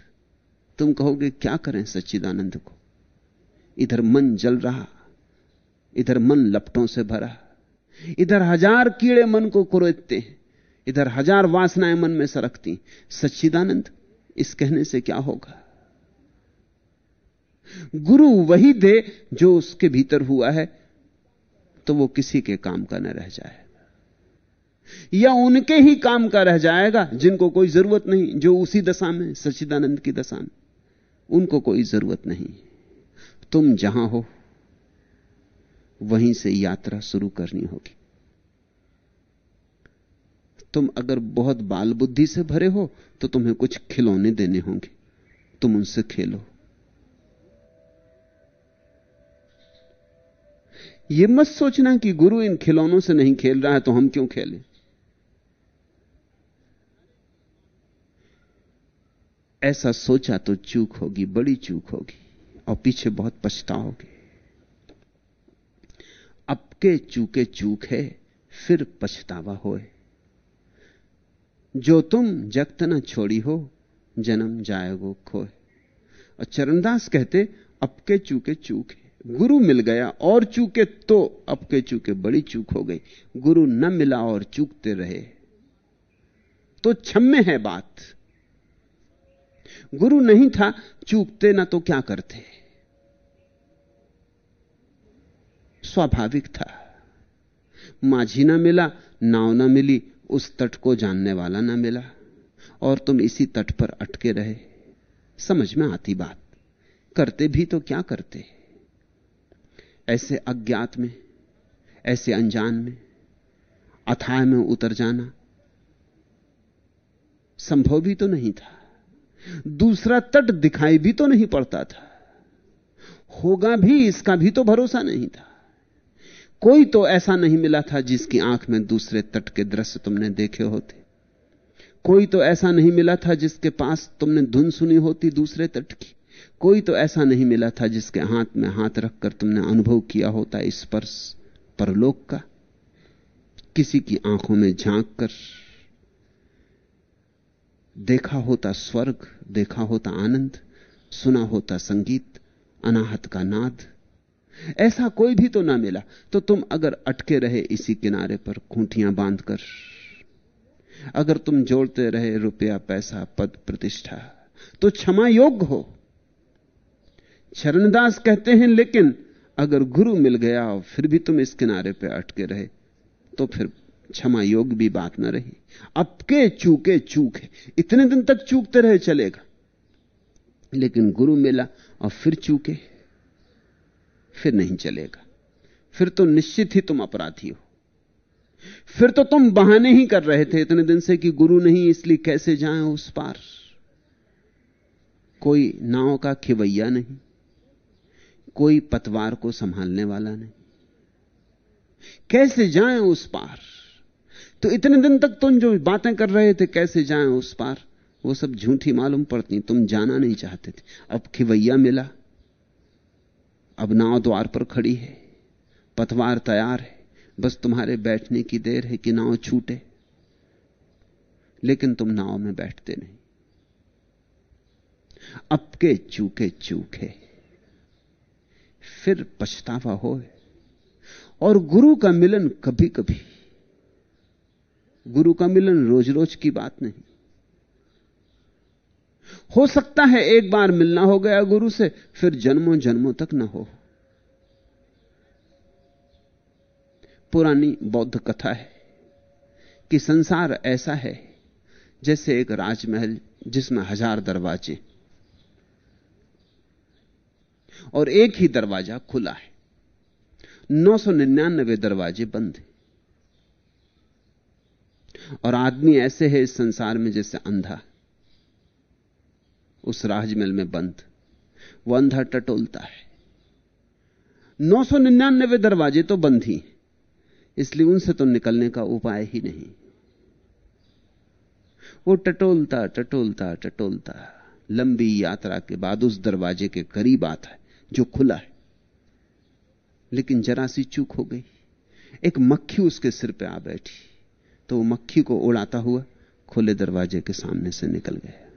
C: तुम कहोगे, क्या करें सच्चिदानंद को? इधर मन जल रहा, इधर मन लपटों से भरा। इधर हज़ार कीड़े मन को कुरेदते हैं, इधर हज़ार वासनाएँ मन में सरकती। सच्चिदानंद, इस कहने से क्या होगा? गुरु वही दे जो उसके भीतर हुआ है तो वो किसी के काम का न रह जाएगा या उनके ही काम का रह जाएगा, जिनको कोई ज़रूरत नहीं, जो उसी दशा में सच्चिदानंद की दशा में। उनको कोई ज़रूरत नहीं। तुम जहाँ हो, वहीं से यात्रा शुरू करनी होगी। तुम अगर बहुत बाल बुद्धि से भरे हो तो तुम्हें कुछ खिलौने देने होंगे। तुम उनसे खेलो। यह मत सोचना कि गुरु इन खिलौनों से नहीं खेल रहा है तो हम क्यों खेलें? ऐसा सोचा तो चूक होगी, बड़ी चूक होगी और पीछे बहुत पछताओगे। अब के चूके चूक है, फिर पछतावा होए। जो तुम जगत न छोड़ी हो, जन्म जाएगो खोए। और चरणदास कहते, अब के चूके चूक है। गुरु मिल गया और चूके तो अब के चूके बड़ी चूक हो गई। गुरु न मिला और चूकते रहे। तो छम्मे है बात। गुरु नहीं था चूकते ना तो क्या करते? स्वाभाविक था। माझी ना मिला, नाव ना मिली, उस तट को जानने वाला ना मिला, और तुम इसी तट पर अटके रहे। समझ में आती बात। करते भी तो क्या करते? ऐसे अज्ञात में, ऐसे अनजान में अथाय में उतर जाना, संभव भी तो नहीं था। दूसरा तट दिखाई भी तो नहीं पड़ता था। होगा भी, इसका भी तो भरोसा नहीं था। कोई तो ऐसा नहीं मिला था जिसकी आँख में दूसरे तट के दृश्य तुमने देखे होते। कोई तो ऐसा नहीं मिला था जिसके पास तुमने धुन सुनी होती दूसरे तट की। कोई तो ऐसा नहीं मिला था जिसके हाथ में हाथ रखकर तुमने अनुभव किया होता स्पर्श परलोक का। किसी की आँखों में झाँक कर देखा होता स्वर्ग, देखा होता आनंद, सुना होता संगीत, अनाहत का नाद। ऐसा कोई भी तो ना मिला तो तुम अगर अटके रहे इसी किनारे पर खूंटियाँ बांधकर, अगर तुम जोड़ते रहे रुपया, पैसा, पद, प्रतिष्ठा तो क्षमा योग्य हो। चरणदास कहते हैं, लेकिन अगर गुरु मिल गया और फिर भी तुम इस किनारे पर अटके रहे तो फिर क्षमा योग भी बात न रही। अब के चूके चूक है। इतने दिन तक चूकते रहे चलेगा। लेकिन गुरु मिला और फिर चूके। फिर नहीं चलेगा। फिर तो निश्चित ही तुम अपराधी हो। फिर तो तुम बहाने ही कर रहे थे इतने दिन से कि गुरु नहीं, इसलिए कैसे जाएँ उस पार? कोई नाव का खिवैया नहीं। कोई पतवार को संभालने वाला नहीं। कैसे जाएँ उस पार? तो इतने दिन तक तुम जो बातें कर रहे थे, कैसे जाएँ उस पार? वो सब झूठी मालूम पड़ती, तुम जाना नहीं चाहते थे। अब खिवैया मिला। अब नाव द्वार पर खड़ी है। पतवार तैयार है। बस तुम्हारे बैठने की देर है कि नाव छूटे। लेकिन तुम नाव में बैठते नहीं। अब के चूके चूके फिर पछतावा हो और गुरु का मिलन कभी कभी गुरु का मिलन रोज रोज की बात नहीं। हो सकता है एक बार मिलना हो गया गुरु से, फिर जन्मों जन्मों तक ना हो। पुरानी बौद्ध कथा है कि संसार ऐसा है, जैसे एक राजमहल जिसमें हज़ार दरवाजे और एक ही दरवाज़ा खुला है। नौ सौ निन्यानबे दरवाजे बंद हैं। और आदमी ऐसे है इस संसार में जैसे अंधा। उस राजमहल में बंद। वो अंधा टटोलता है। नौ सौ निन्यानबे दरवाजे तो बंद ही। इसलिए उनसे तो निकलने का उपाय ही नहीं। वो टटोलता टटोलता टटोलता। लंबी यात्रा के बाद उस दरवाजे के करीब आता है, जो खुला है। लेकिन जरा सी चूक हो गई। एक मक्खी उसके सिर पे आ बैठी। तो मक्खी को उड़ाता हुआ खुले दरवाजे के सामने से निकल गया।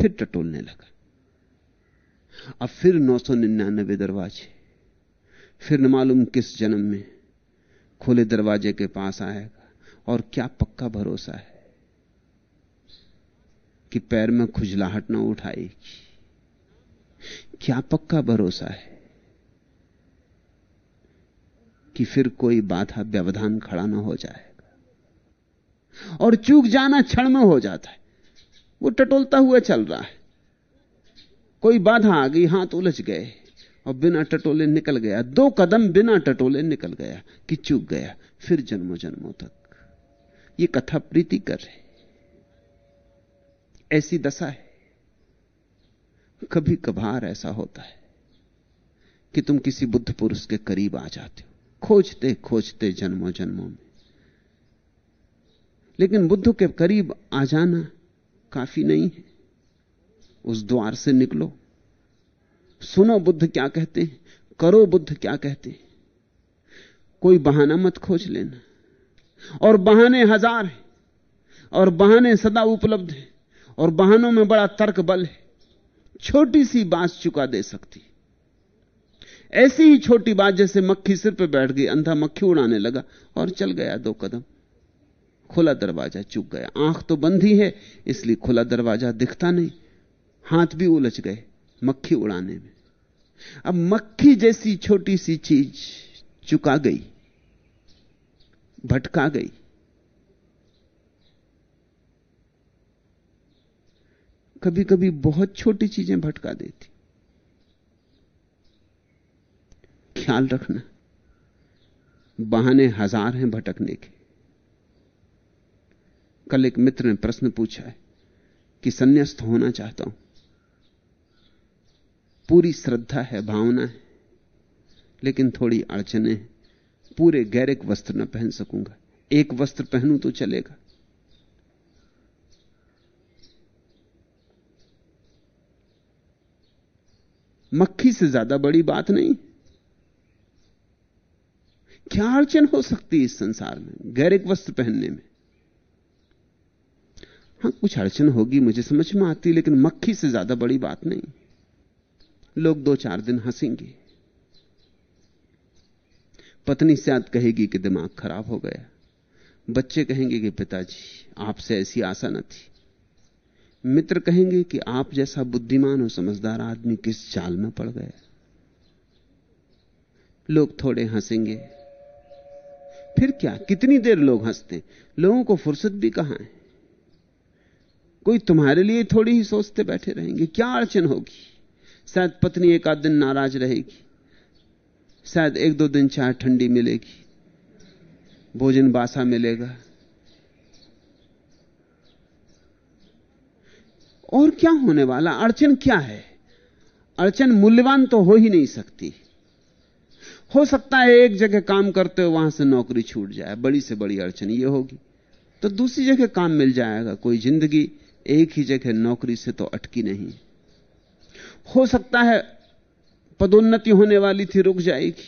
C: फिर टटोलने लगा। अब फिर नौ सौ निन्यानबे दरवाजे। फिर न मालूम किस जन्म में खुले दरवाजे के पास आएगा और क्या पक्का भरोसा है कि पैर में खुजलाहट ना उठाएगी। क्या पक्का भरोसा है? कि फिर कोई बाधा व्यवधान खड़ा ना हो जाएगा। और चूक जाना क्षण में हो जाता है। वो टटोलता हुआ चल रहा है। कोई बाधा आ गई, हाथ उलझ गए, और बिना टटोले निकल गया। दो कदम बिना टटोले निकल गया कि चूक गया, फिर जन्मों जन्मों तक। ये कथा प्रीति कर रहे ऐसी दशा है। कभी कभार ऐसा होता है कि तुम किसी बुद्ध पुरुष के करीब आ जाते हो। खोजते खोजते जन्मों जन्मों में। लेकिन बुद्ध के करीब आ जाना काफ़ी नहीं है। उस द्वार से निकलो। सुनो बुद्ध क्या कहते हैं, करो बुद्ध क्या कहते हैं। कोई बहाना मत खोज लेना। और बहाने हज़ार हैं, और बहाने सदा उपलब्ध हैं, और बहानों में बड़ा तर्क बल है। छोटी सी बात चुका दे सकती ऐसी ही छोटी बात जैसे मक्खी सिर पे बैठ गई, अंधा मक्खी उड़ाने लगा और चल गया दो कदम। खुला दरवाज़ा चुक गया। आँख तो बंद ही है, इसलिए खुला दरवाज़ा दिखता नहीं। हाथ भी उलझ गए मक्खी उड़ाने में। अब मक्खी जैसी छोटी सी चीज़ चुका गई, भटका गई। कभी कभी बहुत छोटी चीज़ें भटका देती। ख्याल रखना। बहाने हज़ार हैं भटकने के। कल एक मित्र ने प्रश्न पूछा है कि संन्यास्त होना चाहता हूँ। पूरी श्रद्धा है, भावना है, लेकिन थोड़ी अड़चने पूरे गैरिक वस्त्र न पहन सकूँगा। एक वस्त्र पहनूं तो चलेगा। मक्खी से ज़्यादा बड़ी बात नहीं। क्या अड़चन हो सकती इस संसार में? गैरिक वस्त्र पहनने में। हाँ, कुछ अड़चन होगी, मुझे समझ में आती, लेकिन मक्खी से ज़्यादा बड़ी बात नहीं। लोग दो चार दिन हंसेंगे। पत्नी शायद कहेगी कि दिमाग खराब हो गया। बच्चे कहेंगे कि पिताजी, आपसे ऐसी आशा न थी। मित्र कहेंगे कि आप जैसा बुद्धिमान और समझदार आदमी किस चाल में पड़ गया लोग थोड़े हंसेंगे। फिर क्या? कितनी देर लोग हँसते? लोगों को फुर्सत भी कहाँ है? कोई तुम्हारे लिए थोड़ी ही सोचते बैठे रहेंगे। क्या अड़चन होगी? शायद पत्नी एक आध दिन नाराज़ रहेगी। शायद एक दो दिन चाय ठंडी मिलेगी। भोजन बासा मिलेगा। और क्या होने वाला? अड़चन क्या है? अड़चन मूल्यवान तो हो ही नहीं सकती। हो सकता है एक जगह काम करते हो, वहाँ से नौकरी छूट जाए, बड़ी से बड़ी अड़चन ये होगी। तो दूसरी जगह काम मिल जाएगा, कोई ज़िंदगी एक ही जगह नौकरी से तो अटकी नहीं। हो सकता है पदोन्नति होने वाली थी, रुक जाएगी,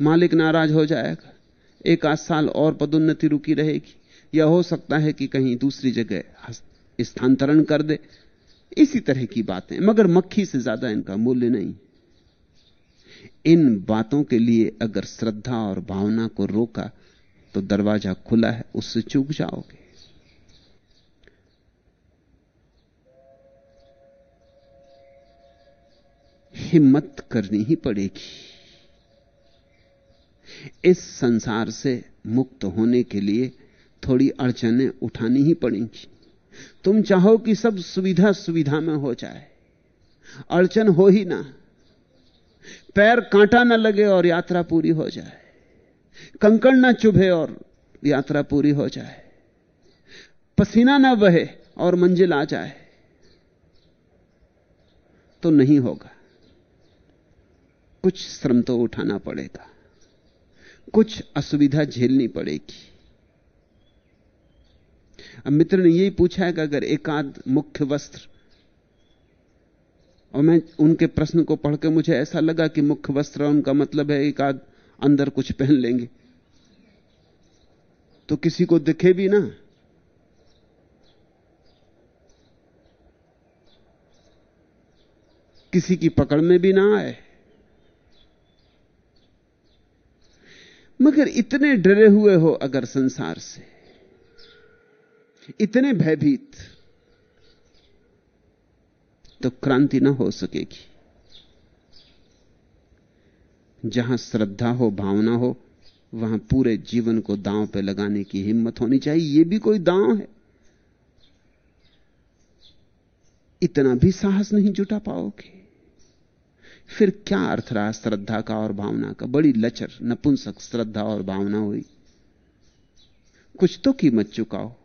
C: मालिक नाराज़ हो जाएगा, एक आध साल और पदोन्नति रुकी रहेगी। या हो सकता है कि कहीं दूसरी जगह स्थानांतरण कर दे। इसी तरह की बातें, मगर मक्खी से ज़्यादा इनका मूल्य नहीं। इन बातों के लिए अगर श्रद्धा और भावना को रोका तो दरवाज़ा खुला है, उससे चूक जाओगे। हिम्मत करनी ही पड़ेगी। इस संसार से मुक्त होने के लिए थोड़ी अड़चनें उठानी ही पड़ेंगी। तुम चाहो कि सब सुविधा सुविधा में हो जाए, अड़चन हो ही ना। पैर कांटा ना लगे और यात्रा पूरी हो जाए। कंकड़ ना चुभे और यात्रा पूरी हो जाए। पसीना ना बहे और मंजिल आ जाए तो नहीं होगा। कुछ श्रम तो उठाना पड़ेगा, कुछ असुविधा झेलनी पड़ेगी। अब मित्र ने यही पूछा है कि अगर एकाध मुख्य वस्त्र और मैं उनके प्रश्न को पढ़ के मुझे ऐसा लगा कि मुख्य वस्त्र उनका मतलब है एक आध अंदर कुछ पहन लेंगे। तो किसी को दिखे भी ना। किसी की पकड़ में भी ना आए। मगर इतने डरे हुए हो अगर संसार से। इतने भयभीत। तो क्रांति ना हो सकेगी। जहाँ श्रद्धा हो, भावना हो, वहाँ पूरे जीवन को दांव पे लगाने की हिम्मत होनी चाहिए। यह भी कोई दांव है। इतना भी साहस नहीं जुटा पाओगे। फिर क्या अर्थ रहा श्रद्धा का और भावना का? बड़ी लचर, नपुंसक श्रद्धा और भावना हुई। कुछ तो कीमत चुकाओ।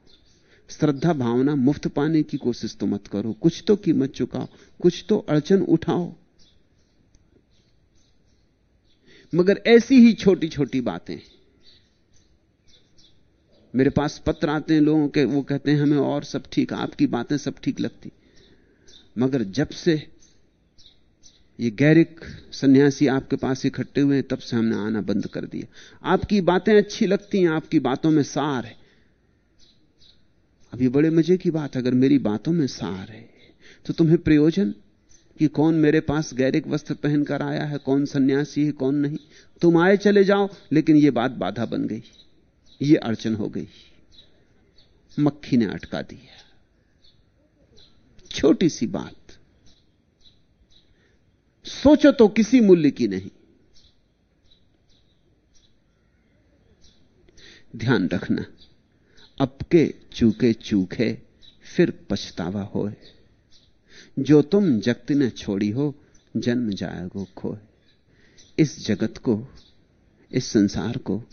C: श्रद्धा भावना मुफ़्त पाने की कोशिश तो मत करो। कुछ तो कीमत चुकाओ, कुछ तो अड़चन उठाओ। मगर ऐसी ही छोटी छोटी बातें। मेरे पास पत्र आते हैं लोगों के, वो कहते हैं, हमें और सब ठीक, आपकी बातें सब ठीक लगती। मगर जब से ये गैरिक सन्यासी आपके पास इकट्ठे हुए तब से हमने आना बंद कर दिया। आपकी बातें अच्छी लगती हैं, आपकी बातों में सार है। अभी बड़े मज़े की बात, अगर मेरी बातों में सार है तो तुम्हें प्रयोजन कि कौन मेरे पास गैरिक वस्त्र पहनकर आया है, कौन सन्यासी है, कौन नहीं। तुम आए चले जाओ, लेकिन यह बात बाधा बन गई। ये अड़चन हो गई। मक्खी ने अटका दिया। छोटी सी बात। सोचो तो किसी मूल्य की नहीं। ध्यान रखना। अब के चूके चूके फिर पछतावा होए। जो तुम जगत न छोड़ी हो, जन्म जाएगो खोए। इस जगत को, इस संसार को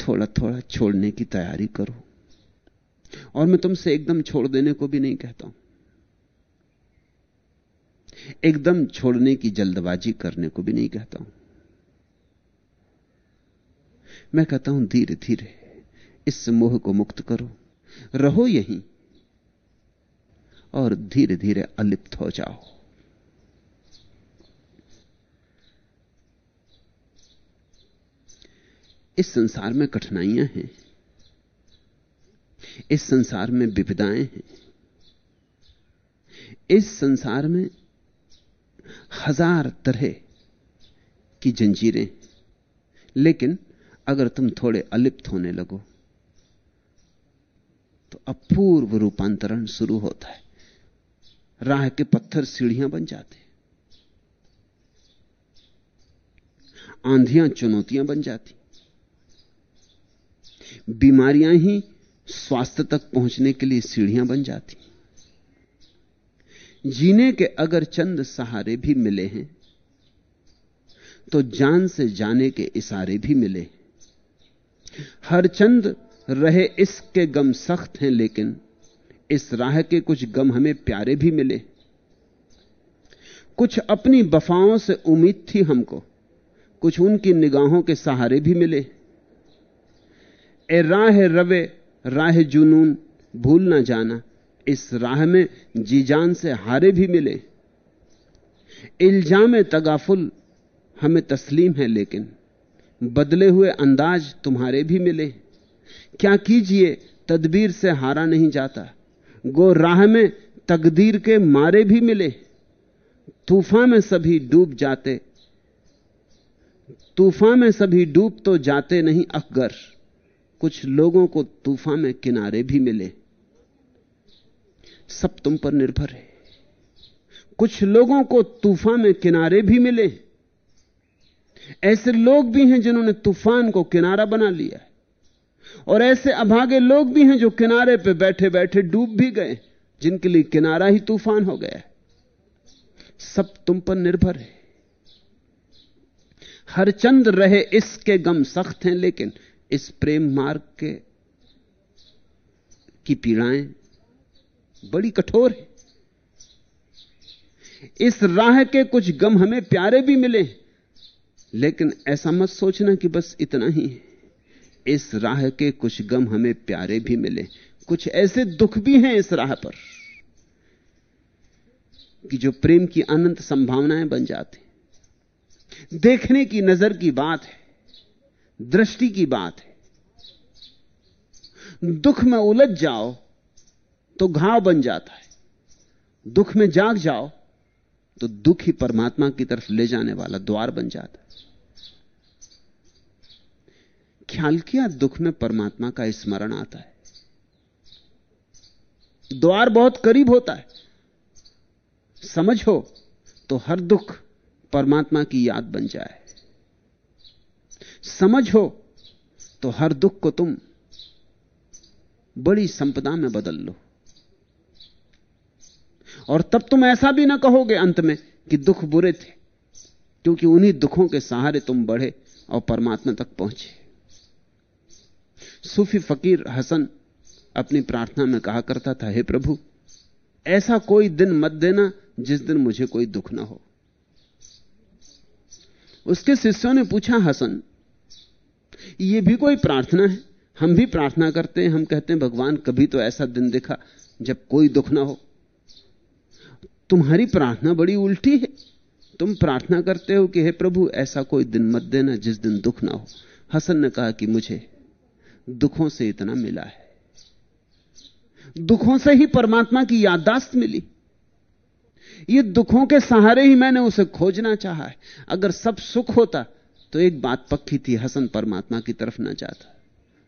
C: थोड़ा थोड़ा छोड़ने की तैयारी करो। और मैं तुमसे एकदम छोड़ देने को भी नहीं कहता हूँ। एकदम छोड़ने की जल्दबाजी करने को भी नहीं कहता हूँ। मैं कहता हूँ धीरे धीरे इस मोह को मुक्त करो। रहो यहीं और धीरे धीरे अलिप्त हो जाओ। इस संसार में कठिनाइयाँ हैं। इस संसार में विविधाएँ हैं। इस संसार में हज़ार तरह की जंजीरें। लेकिन अगर तुम थोड़े अलिप्त होने लगो अपूर्व रूपांतरण शुरू होता है। राह के पत्थर सीढ़ियाँ बन जाते आंधियाँ चुनौतियाँ बन जाती। बीमारियाँ ही स्वास्थ्य तक पहुँचने के लिए सीढ़ियाँ बन जाती। जीने के अगर चंद सहारे भी मिले हैं तो जान से जाने के इशारे भी मिले हर चंद रहे इसके गम सख्त हैं, लेकिन इस राह के कुछ गम हमें प्यारे भी मिले। कुछ अपनी बफाओं से उम्मीद थी हमको, कुछ उनकी निगाहों के सहारे भी मिले। ए राह रवे, राह जुनून, भूल ना जाना, इस राह में जी जान से हारे भी मिले। इल्ज़ाम तगाफुल हमें तस्लीम है, लेकिन बदले हुए अंदाज तुम्हारे भी मिले। क्या कीजिए, तदबीर से हारा नहीं जाता। गो राह में तकदीर के मारे भी मिले। तूफ़ान में सभी डूब जाते। तूफ़ान में सभी डूब तो जाते नहीं अकगर। कुछ लोगों को तूफ़ान में किनारे भी मिले। सब तुम पर निर्भर है। कुछ लोगों को तूफ़ान में किनारे भी मिले। ऐसे लोग भी हैं जिन्होंने तूफ़ान को किनारा बना लिया। और ऐसे अभागे लोग भी हैं जो किनारे पे बैठे बैठे डूब भी गए, जिनके लिए किनारा ही तूफ़ान हो गया सब तुम पर निर्भर है। हर चंद रहे इसके गम सख्त हैं, लेकिन इस प्रेम मार्ग के की पीड़ाएँ बड़ी कठोर है। इस राह के कुछ गम हमें प्यारे भी मिले लेकिन ऐसा मत सोचना कि बस इतना ही है। इस राह के कुछ गम हमें प्यारे भी मिले। कुछ ऐसे दुख भी हैं इस राह पर कि जो प्रेम की अनंत संभावनाएँ बन जाती देखने की नज़र की बात है, दृष्टि की बात है। दुख में उलझ जाओ तो घाव बन जाता है। दुख में जाग जाओ तो दुख ही परमात्मा की तरफ़ ले जाने वाला द्वार बन जाता है। ख्याल किया, दुख में परमात्मा का स्मरण आता है। द्वार बहुत करीब होता है। समझ हो तो हर दुख परमात्मा की याद बन जाए। समझ हो तो हर दुख को तुम बड़ी संपदा में बदल लो। और तब तुम ऐसा भी ना कहोगे अंत में कि दुख बुरे थे, क्योंकि उन्हीं दुखों के सहारे तुम बढ़े और परमात्मा तक पहुँचे। सूफी फकीर हसन अपनी प्रार्थना में कहा करता था, हे प्रभु, ऐसा कोई दिन मत देना जिस दिन मुझे कोई दुख ना हो। उसके शिष्यों ने पूछा, हसन यह भी कोई प्रार्थना है? हम भी प्रार्थना करते हैं, हम कहते हैं, भगवान, कभी तो ऐसा दिन देखा जब कोई दुख ना हो। तुम्हारी प्रार्थना बड़ी उल्टी है। तुम प्रार्थना करते हो कि, हे प्रभु, ऐसा कोई दिन मत देना जिस दिन दुख ना हो। हसन ने कहा कि मुझे दुखों से इतना मिला है। दुखों से ही परमात्मा की याददाश्त मिली। ये दुखों के सहारे ही मैंने उसे खोजना चाहा है। अगर सब सुख होता तो एक बात पक्की थी, हसन परमात्मा की तरफ़ ना जाता।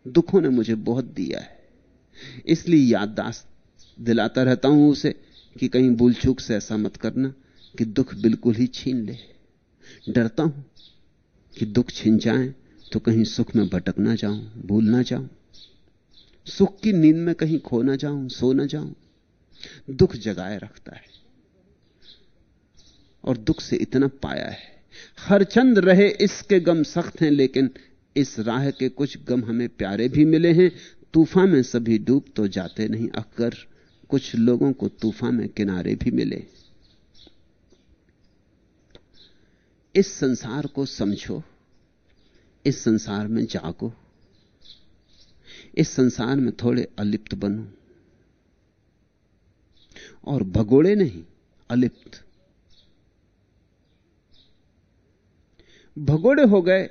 C: दुखों ने मुझे बहुत दिया है। इसलिए याददाश्त दिलाता रहता हूँ उसे कि कहीं भूल चूक से ऐसा मत करना कि दुख बिल्कुल ही छीन ले। डरता हूँ कि दुख छिन जाए तो कहीं सुख में भटक ना जाऊँ, भूल ना जाऊँ। सुख की नींद में कहीं खो ना जाऊँ, सो ना जाऊँ। दुख जगाए रखता है और दुख से इतना पाया है। हर चंद रहे इसके गम सख्त हैं, लेकिन इस राह के कुछ गम हमें प्यारे भी मिले हैं। तूफ़ान में सभी डूब तो जाते नहीं अक्कर कुछ लोगों को तूफ़ान में किनारे भी मिले। इस संसार को समझो इस संसार में जागो। इस संसार में थोड़े अलिप्त बनो। और भगोड़े नहीं, अलिप्त। भगोड़े हो गए,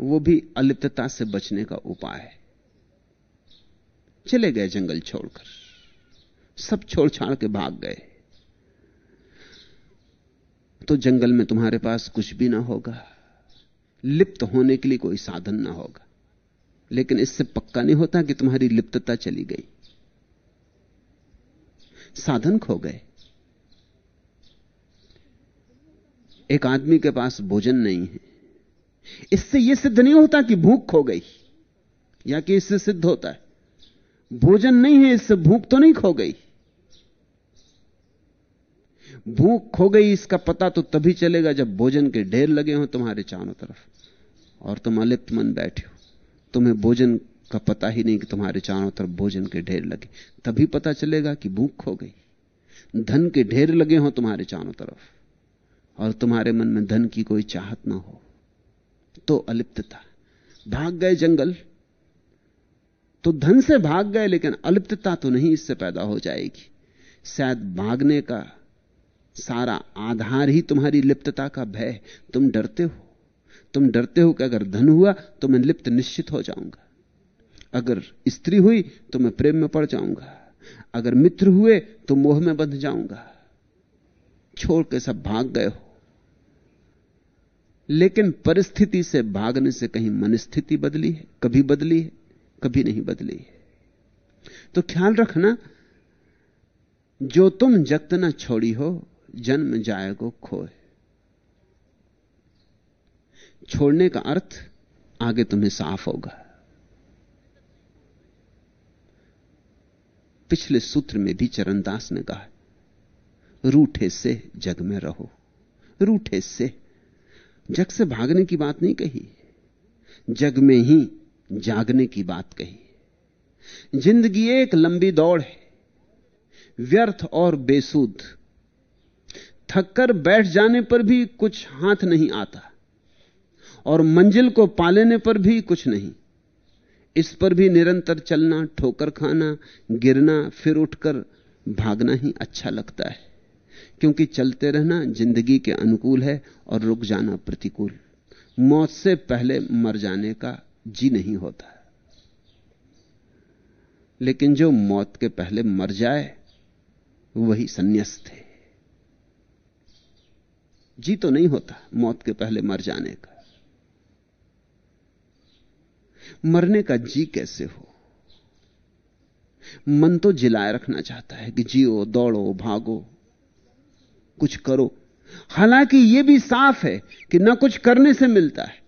C: वो भी अलिप्तता से बचने का उपाय है। चले गए जंगल छोड़कर। सब छोड़ छाड़ के भाग गए। तो जंगल में तुम्हारे पास कुछ भी ना होगा। लिप्त होने के लिए कोई साधन ना होगा। लेकिन इससे पक्का नहीं होता कि तुम्हारी लिप्तता चली गई। साधन खो गए। एक आदमी के पास भोजन नहीं है। इससे यह सिद्ध नहीं होता कि भूख खो गई, या कि इससे सिद्ध होता है। भोजन नहीं है, इससे भूख तो नहीं खो गई। भूख खो गई, इसका पता तो तभी चलेगा जब भोजन के ढेर लगे हो तुम्हारे चारों तरफ़। और तुम अलिप्त मन बैठे हो। तुम्हें भोजन का पता ही नहीं कि तुम्हारे चारों तरफ़ भोजन के ढेर लगे। तभी पता चलेगा कि भूख खो गई। धन के ढेर लगे हो तुम्हारे चारों तरफ़। और तुम्हारे मन में धन की कोई चाहत ना हो। तो अलिप्तता। भाग गए जंगल। तो धन से भाग गए, लेकिन अलिप्तता तो नहीं इससे पैदा हो जाएगी। शायद भागने का सारा आधार ही तुम्हारी लिप्तता का भय। तुम डरते हो। तुम डरते हो कि अगर धन हुआ तो मैं लिप्त निश्चित हो जाऊँगा। अगर स्त्री हुई तो मैं प्रेम में पड़ जाऊँगा। अगर मित्र हुए तो मोह में बंध जाऊँगा। छोड़ के सब भाग गए हो। लेकिन परिस्थिति से भागने से कहीं मनस्थिति बदली है, कभी बदली है, कभी नहीं बदली है। तो ख्याल रखना, जो तुम जगत न छोड़ी हो जन्म जाएगो खोए। छोड़ने का अर्थ आगे तुम्हें साफ़ होगा। पिछले सूत्र में भी चरणदास ने कहा रूठे से जग में रहो, रूठे से। जग से भागने की बात नहीं कही, जग में ही जागने की बात कही। ज़िंदगी एक लंबी दौड़ है, व्यर्थ और बेसूद थककर बैठ जाने पर भी कुछ हाथ नहीं आता और मंजिल को पा लेने पर भी कुछ नहीं। इस पर भी निरंतर चलना, ठोकर खाना, गिरना, फिर उठकर भागना ही अच्छा लगता है, क्योंकि चलते रहना ज़िंदगी के अनुकूल है और रुक जाना प्रतिकूल। मौत से पहले मर जाने का जी नहीं होता। लेकिन जो मौत के पहले मर जाए, वही संन्यास्त है। जी तो नहीं होता मौत के पहले मर जाने का। मरने का जी कैसे हो? मन तो जिलाए रखना चाहता है कि जियो, दौड़ो, भागो, कुछ करो। हालाँकि यह भी साफ़ है कि ना कुछ करने से मिलता है,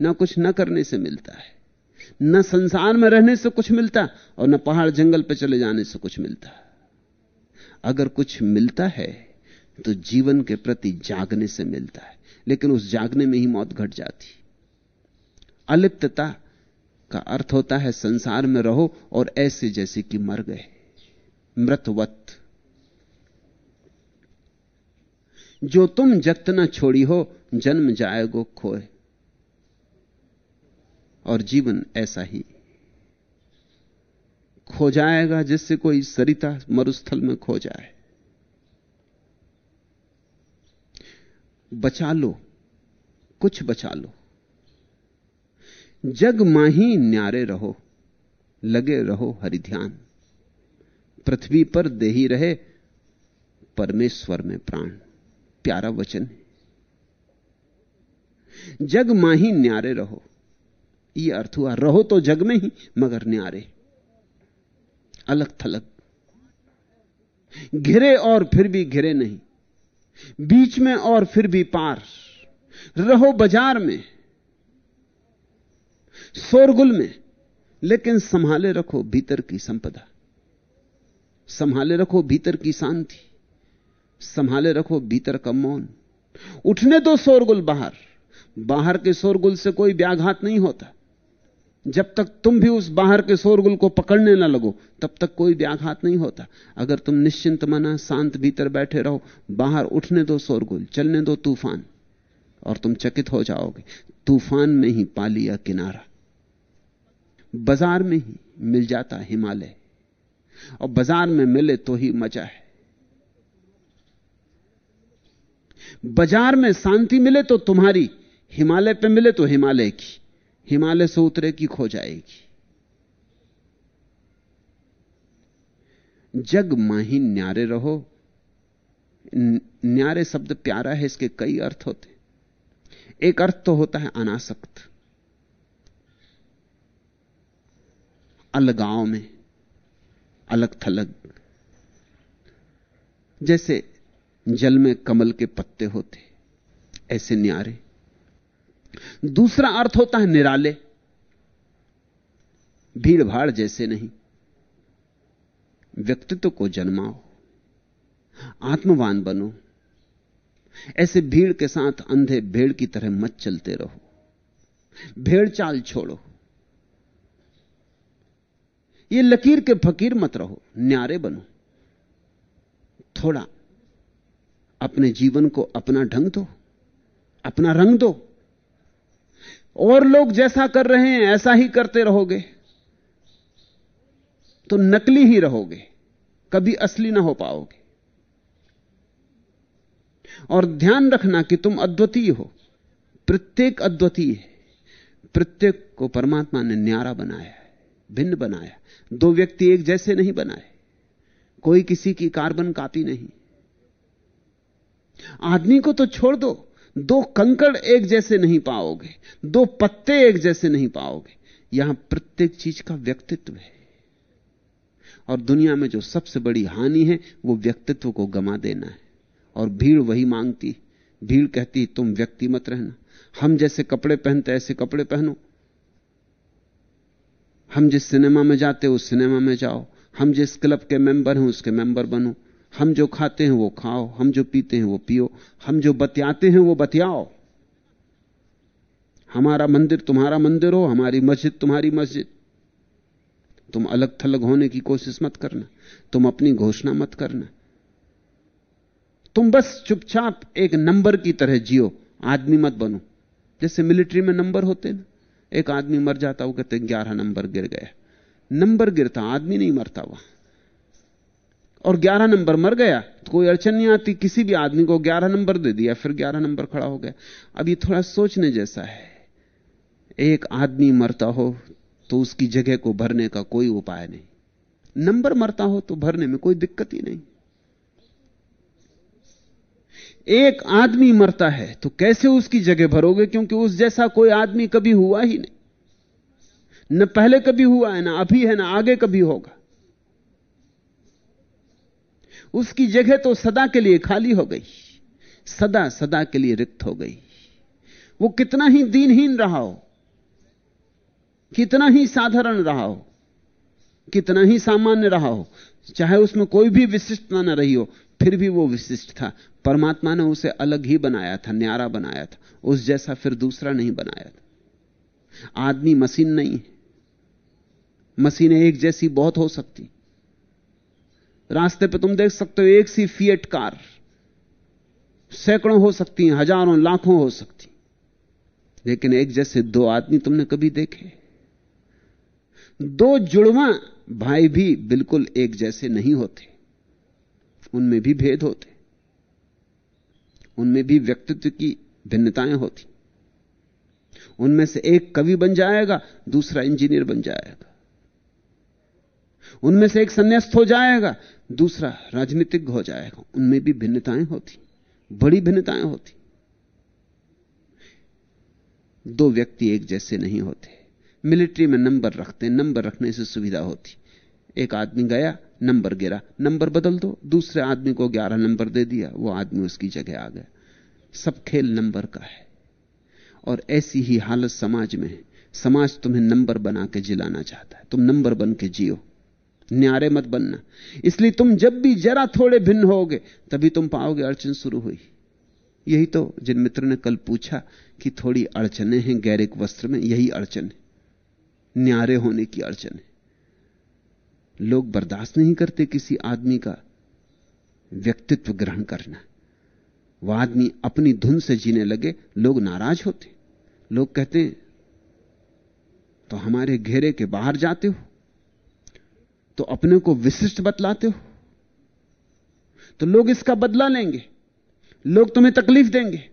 C: ना कुछ ना करने से मिलता है। न संसार में रहने से कुछ मिलता और न पहाड़ जंगल पर चले जाने से कुछ मिलता। अगर कुछ मिलता है तो जीवन के प्रति जागने से मिलता है। लेकिन उस जागने में ही मौत घट जाती अलिप्तता का अर्थ होता है संसार में रहो और ऐसे जैसे कि मर गए। मृतवत। जो तुम जगत न छोड़ी हो, जन्म जाएगो खोए। और जीवन ऐसा ही खो जाएगा जिससे कोई सरिता मरुस्थल में खो जाए। बचा लो, कुछ बचा लो। जग माही न्यारे रहो, लगे रहो हरि ध्यान। पृथ्वी पर दे ही रहे, परमेश्वर में प्राण। प्यारा वचन है। जग माही न्यारे रहो यह अर्थ हुआ, रहो तो जग में ही, मगर न्यारे। अलग थलग। घिरे और फिर भी घिरे नहीं। बीच में और फिर भी पार। रहो बाज़ार में, शोरगुल में, लेकिन संभाले रखो भीतर की संपदा। संभाले रखो भीतर की शांति। संभाले रखो भीतर का मौन। उठने दो शोरगुल बाहर। बाहर के शोरगुल से कोई व्याघात नहीं होता। जब तक तुम भी उस बाहर के शोरगुल को पकड़ने ना लगो, तब तक कोई व्याघात नहीं होता। अगर तुम निश्चिंत मना, शांत भीतर बैठे रहो, बाहर उठने दो शोरगुल, चलने दो तूफ़ान, और तुम चकित हो जाओगे। तूफ़ान में ही पा लिया किनारा, बाज़ार में ही मिल जाता हिमालय, और बाज़ार में मिले तो ही मज़ा है। बाज़ार में शांति मिले तो तुम्हारी, हिमालय पे मिले तो हिमालय की। हिमालय से उतरे की खो जाएगी। जग माही न्यारे रहो। न्यारे शब्द प्यारा है, इसके कई अर्थ होते एक अर्थ तो होता है अनासक्त। अलगाव में अलग थलग। जैसे जल में कमल के पत्ते होते, ऐसे न्यारे। दूसरा अर्थ होता है निराले। भीड़ भाड़ जैसे नहीं। व्यक्तित्व को जन्माओ। आत्मवान बनो। ऐसे भीड़ के साथ अंधे भेड़ की तरह मत चलते रहो। भेड़ चाल छोड़ो। ये लकीर के फकीर मत रहो। न्यारे बनो। थोड़ा अपने जीवन को अपना ढंग दो। अपना रंग दो। और लोग जैसा कर रहे हैं, ऐसा ही करते रहोगे। तो नकली ही रहोगे। कभी असली ना हो पाओगे। और ध्यान रखना कि तुम अद्वितीय हो। प्रत्येक अद्वितीय है। प्रत्येक को परमात्मा ने न्यारा बनाया है, भिन्न बनाया दो व्यक्ति एक जैसे नहीं बनाए। कोई किसी की कार्बन कापी नहीं। आदमी को तो छोड़ दो। दो कंकड़ एक जैसे नहीं पाओगे, दो पत्ते एक जैसे नहीं पाओगे। यहाँ प्रत्येक चीज़ का व्यक्तित्व है। और दुनिया में जो सबसे बड़ी हानि है, वो व्यक्तित्व को गमा देना है। और भीड़ वही मांगती भीड़ कहती तुम व्यक्ति मत रहना। हम जैसे कपड़े पहनते, ऐसे कपड़े पहनो। हम जिस सिनेमा में जाते, उस सिनेमा में जाओ। हम जिस क्लब के मेंबर हैं, उसके मेंबर बनो। हम जो खाते हैं वो खाओ, हम जो पीते हैं वो पियो, हम जो बतियाते हैं वो बतियाओ। हमारा मंदिर तुम्हारा मंदिर हो, हमारी मस्जिद तुम्हारी मस्जिद। तुम अलग थलग होने की कोशिश मत करना, तुम अपनी घोषणा मत करना। तुम बस चुपचाप एक नंबर की तरह जियो, आदमी मत बनो। जैसे मिलिट्री में नंबर होते ना, एक आदमी मर जाता, वो कहते ग्यारह नंबर गिर गया। नंबर गिरता, आदमी नहीं मरता वहाँ। और ग्यारह नंबर मर गया तो कोई अड़चन नहीं आती, किसी भी आदमी को ग्यारह नंबर दे दिया, फिर ग्यारह नंबर खड़ा हो गया। अब ये थोड़ा सोचने जैसा है। एक आदमी मरता हो तो उसकी जगह को भरने का कोई उपाय नहीं। नंबर मरता हो तो भरने में कोई दिक्कत ही नहीं। एक आदमी मरता है तो कैसे उसकी जगह भरोगे, क्योंकि उस जैसा कोई आदमी कभी हुआ ही नहीं। न पहले कभी हुआ है, ना अभी है, ना आगे कभी होगा। उसकी जगह तो सदा के लिए खाली हो गई, सदा सदा के लिए रिक्त हो गई। वो कितना ही दीनहीन रहा हो, कितना ही साधारण रहा हो, कितना ही सामान्य रहा हो, चाहे उसमें कोई भी विशिष्टता न रही हो, फिर भी वो विशिष्ट था। परमात्मा ने उसे अलग ही बनाया था, न्यारा बनाया था, उस जैसा फिर दूसरा नहीं बनाया था। आदमी मशीन नहीं है। मशीनें एक जैसी बहुत हो सकती। रास्ते पे तुम देख सकते हो एक सी फिएट कार। सैकड़ों हो सकती हैं, हज़ारों, लाखों हो सकती लेकिन एक जैसे दो आदमी तुमने कभी देखे? दो जुड़वा भाई भी बिल्कुल एक जैसे नहीं होते। उनमें भी भेद होते। उनमें भी व्यक्तित्व की भिन्नताएँ होती। उनमें से एक कवि बन जाएगा, दूसरा इंजीनियर बन जाएगा। उनमें से एक संन्यास्त हो जाएगा, दूसरा राजनीतिक हो जाएगा। उनमें भी भिन्नताएँ होती, बड़ी भिन्नताएँ होती। दो व्यक्ति एक जैसे नहीं होते। मिलिट्री में नंबर रखते, नंबर रखने से सुविधा होती। एक आदमी गया, नंबर गिरा, नंबर बदल दो। दूसरे आदमी को ग्यारह नंबर दे दिया, वो आदमी उसकी जगह आ गया। सब खेल नंबर का है। और ऐसी ही हालत समाज में है। समाज तुम्हें नंबर बना के जिलाना चाहता है। तुम नंबर बन के जियो। न्यारे मत बनना। इसलिए तुम जब भी जरा थोड़े भिन्न होगे, तभी तुम पाओगे अड़चन शुरू हुई। यही तो जिन मित्र ने कल पूछा कि थोड़ी अड़चने हैं गैरिक वस्त्र में, यही अड़चन है। न्यारे होने की अड़चन है। लोग बर्दाश्त नहीं करते किसी आदमी का व्यक्तित्व ग्रहण करना। वह आदमी अपनी धुन से जीने लगे, लोग नाराज़ होते। लोग कहते हैं तो हमारे घेरे के बाहर जाते हो? तो अपने को विशिष्ट बतलाते हो। तो लोग इसका बदला लेंगे। लोग तुम्हें तकलीफ़ देंगे।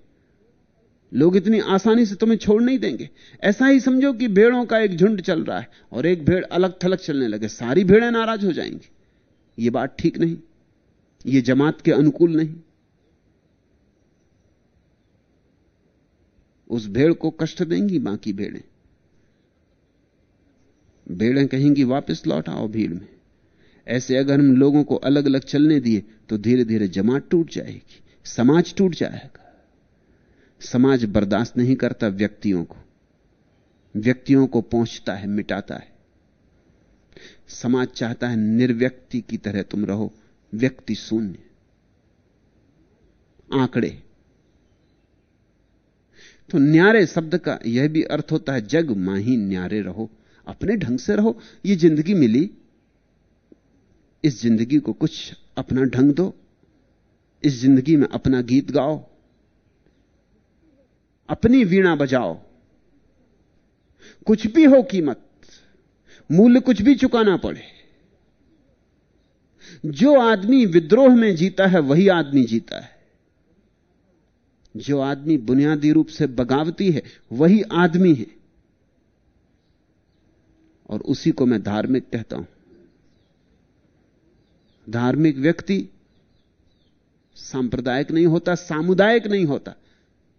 C: लोग इतनी आसानी से तुम्हें छोड़ नहीं देंगे। ऐसा ही समझो कि भेड़ों का एक झुंड चल रहा है और एक भेड़ अलग थलग चलने लगे। सारी भेड़ें नाराज़ हो जाएँगी। यह बात ठीक नहीं। यह जमात के अनुकूल नहीं। उस भेड़ को कष्ट देंगी बाकी भेड़ें। भेड़ें कहेंगी, वापस लौट आओ भीड़ में। ऐसे अगर हम लोगों को अलग अलग चलने दिए तो धीरे धीरे जमात टूट जाएगी, समाज टूट जाएगा। समाज बर्दाश्त नहीं करता व्यक्तियों को। व्यक्तियों को पहुँचता है, मिटाता है। समाज चाहता है निर्व्यक्ति की तरह तुम रहो, व्यक्ति शून्य। आंकड़े। तो न्यारे शब्द का यह भी अर्थ होता है, जग माही न्यारे रहो। अपने ढंग से रहो, ये ज़िंदगी मिली। इस ज़िंदगी को कुछ अपना ढंग दो। इस ज़िंदगी में अपना गीत गाओ। अपनी वीणा बजाओ। कुछ भी हो कीमत, मूल्य कुछ भी चुकाना पड़े। जो आदमी विद्रोह में जीता है, वही आदमी जीता है। जो आदमी बुनियादी रूप से बगावती है, वही आदमी है। और उसी को मैं धार्मिक कहता हूँ। धार्मिक व्यक्ति सांप्रदायिक नहीं होता, सामुदायिक नहीं होता।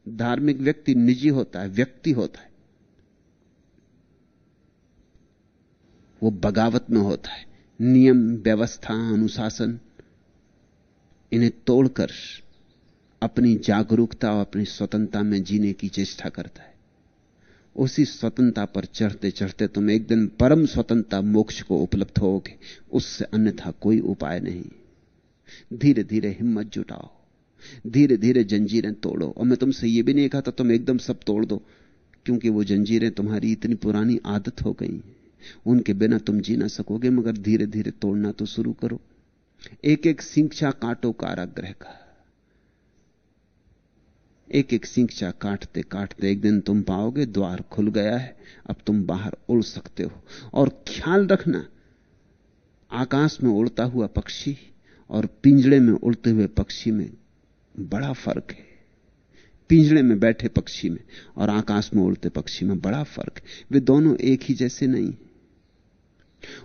C: धार्मिक व्यक्ति निजी होता है, व्यक्ति होता है। वो बगावत में होता है। नियम, व्यवस्था, अनुशासन, इन्हें तोड़कर अपनी जागरूकता और अपनी स्वतंत्रता में जीने की चेष्टा करता है। उसी स्वतंत्रता पर चढ़ते चढ़ते तुम एक दिन परम स्वतंत्रता मोक्ष को उपलब्ध होगे। उससे अन्यथा कोई उपाय नहीं। धीरे धीरे हिम्मत जुटाओ। धीरे धीरे जंजीरें तोड़ो। और मैं तुमसे यह भी नहीं कहा था तुम एकदम सब तोड़ दो, क्योंकि वो जंजीरें तुम्हारी इतनी पुरानी आदत हो गई उनके बिना तुम जी ना सकोगे, मगर धीरे धीरे तोड़ना तो शुरू करो। एक एक सिंचा काटो काराग्रह का एक एक सिंचा काटते काटते एक दिन तुम पाओगे द्वार खुल गया है, अब तुम बाहर उड़ सकते हो। और ख्याल रखना, आकाश में उड़ता हुआ पक्षी और पिंजड़े में उड़ते हुए पक्षी में बड़ा फ़र्क है। पिंजड़े में बैठे पक्षी में और आकाश में उड़ते पक्षी में बड़ा फ़र्क वे दोनों एक ही जैसे नहीं।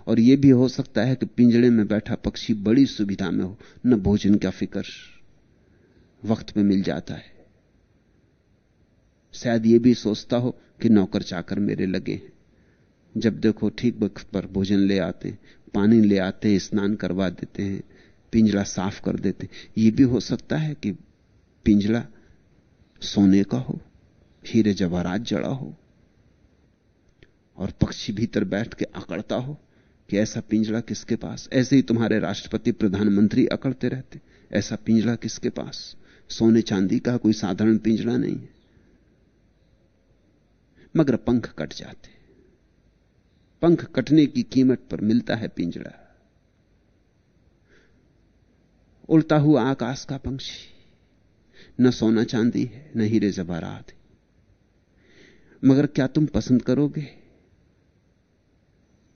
C: और यह भी हो सकता है कि पिंजड़े में बैठा पक्षी बड़ी सुविधा में हो, न भोजन का फ़िक्र वक्त पे मिल जाता है। शायद ये भी सोचता हो कि नौकर चाकर मेरे लगे हैं। जब देखो ठीक वक्त पर भोजन ले आते हैं, पानी ले आते स्नान करवा देते हैं, पिंजरा साफ़ कर देते ये भी हो सकता है कि पिंजरा सोने का हो, हीरे जवाहरात जड़ा हो, और पक्षी भीतर बैठ के अकड़ता हो कि ऐसा पिंजरा किसके पास? ऐसे ही तुम्हारे राष्ट्रपति, प्रधानमंत्री अकड़ते रहते। ऐसा पिंजरा किसके पास? सोने चांदी का कोई साधारण पिंजरा नहीं है। मगर पंख कट जाते। पंख कटने की कीमत पर मिलता है पिंजड़ा उड़ता हुआ आकाश का पंक्षी। न सोना चांदी है, न हीरे जवारात मगर क्या तुम पसंद करोगे?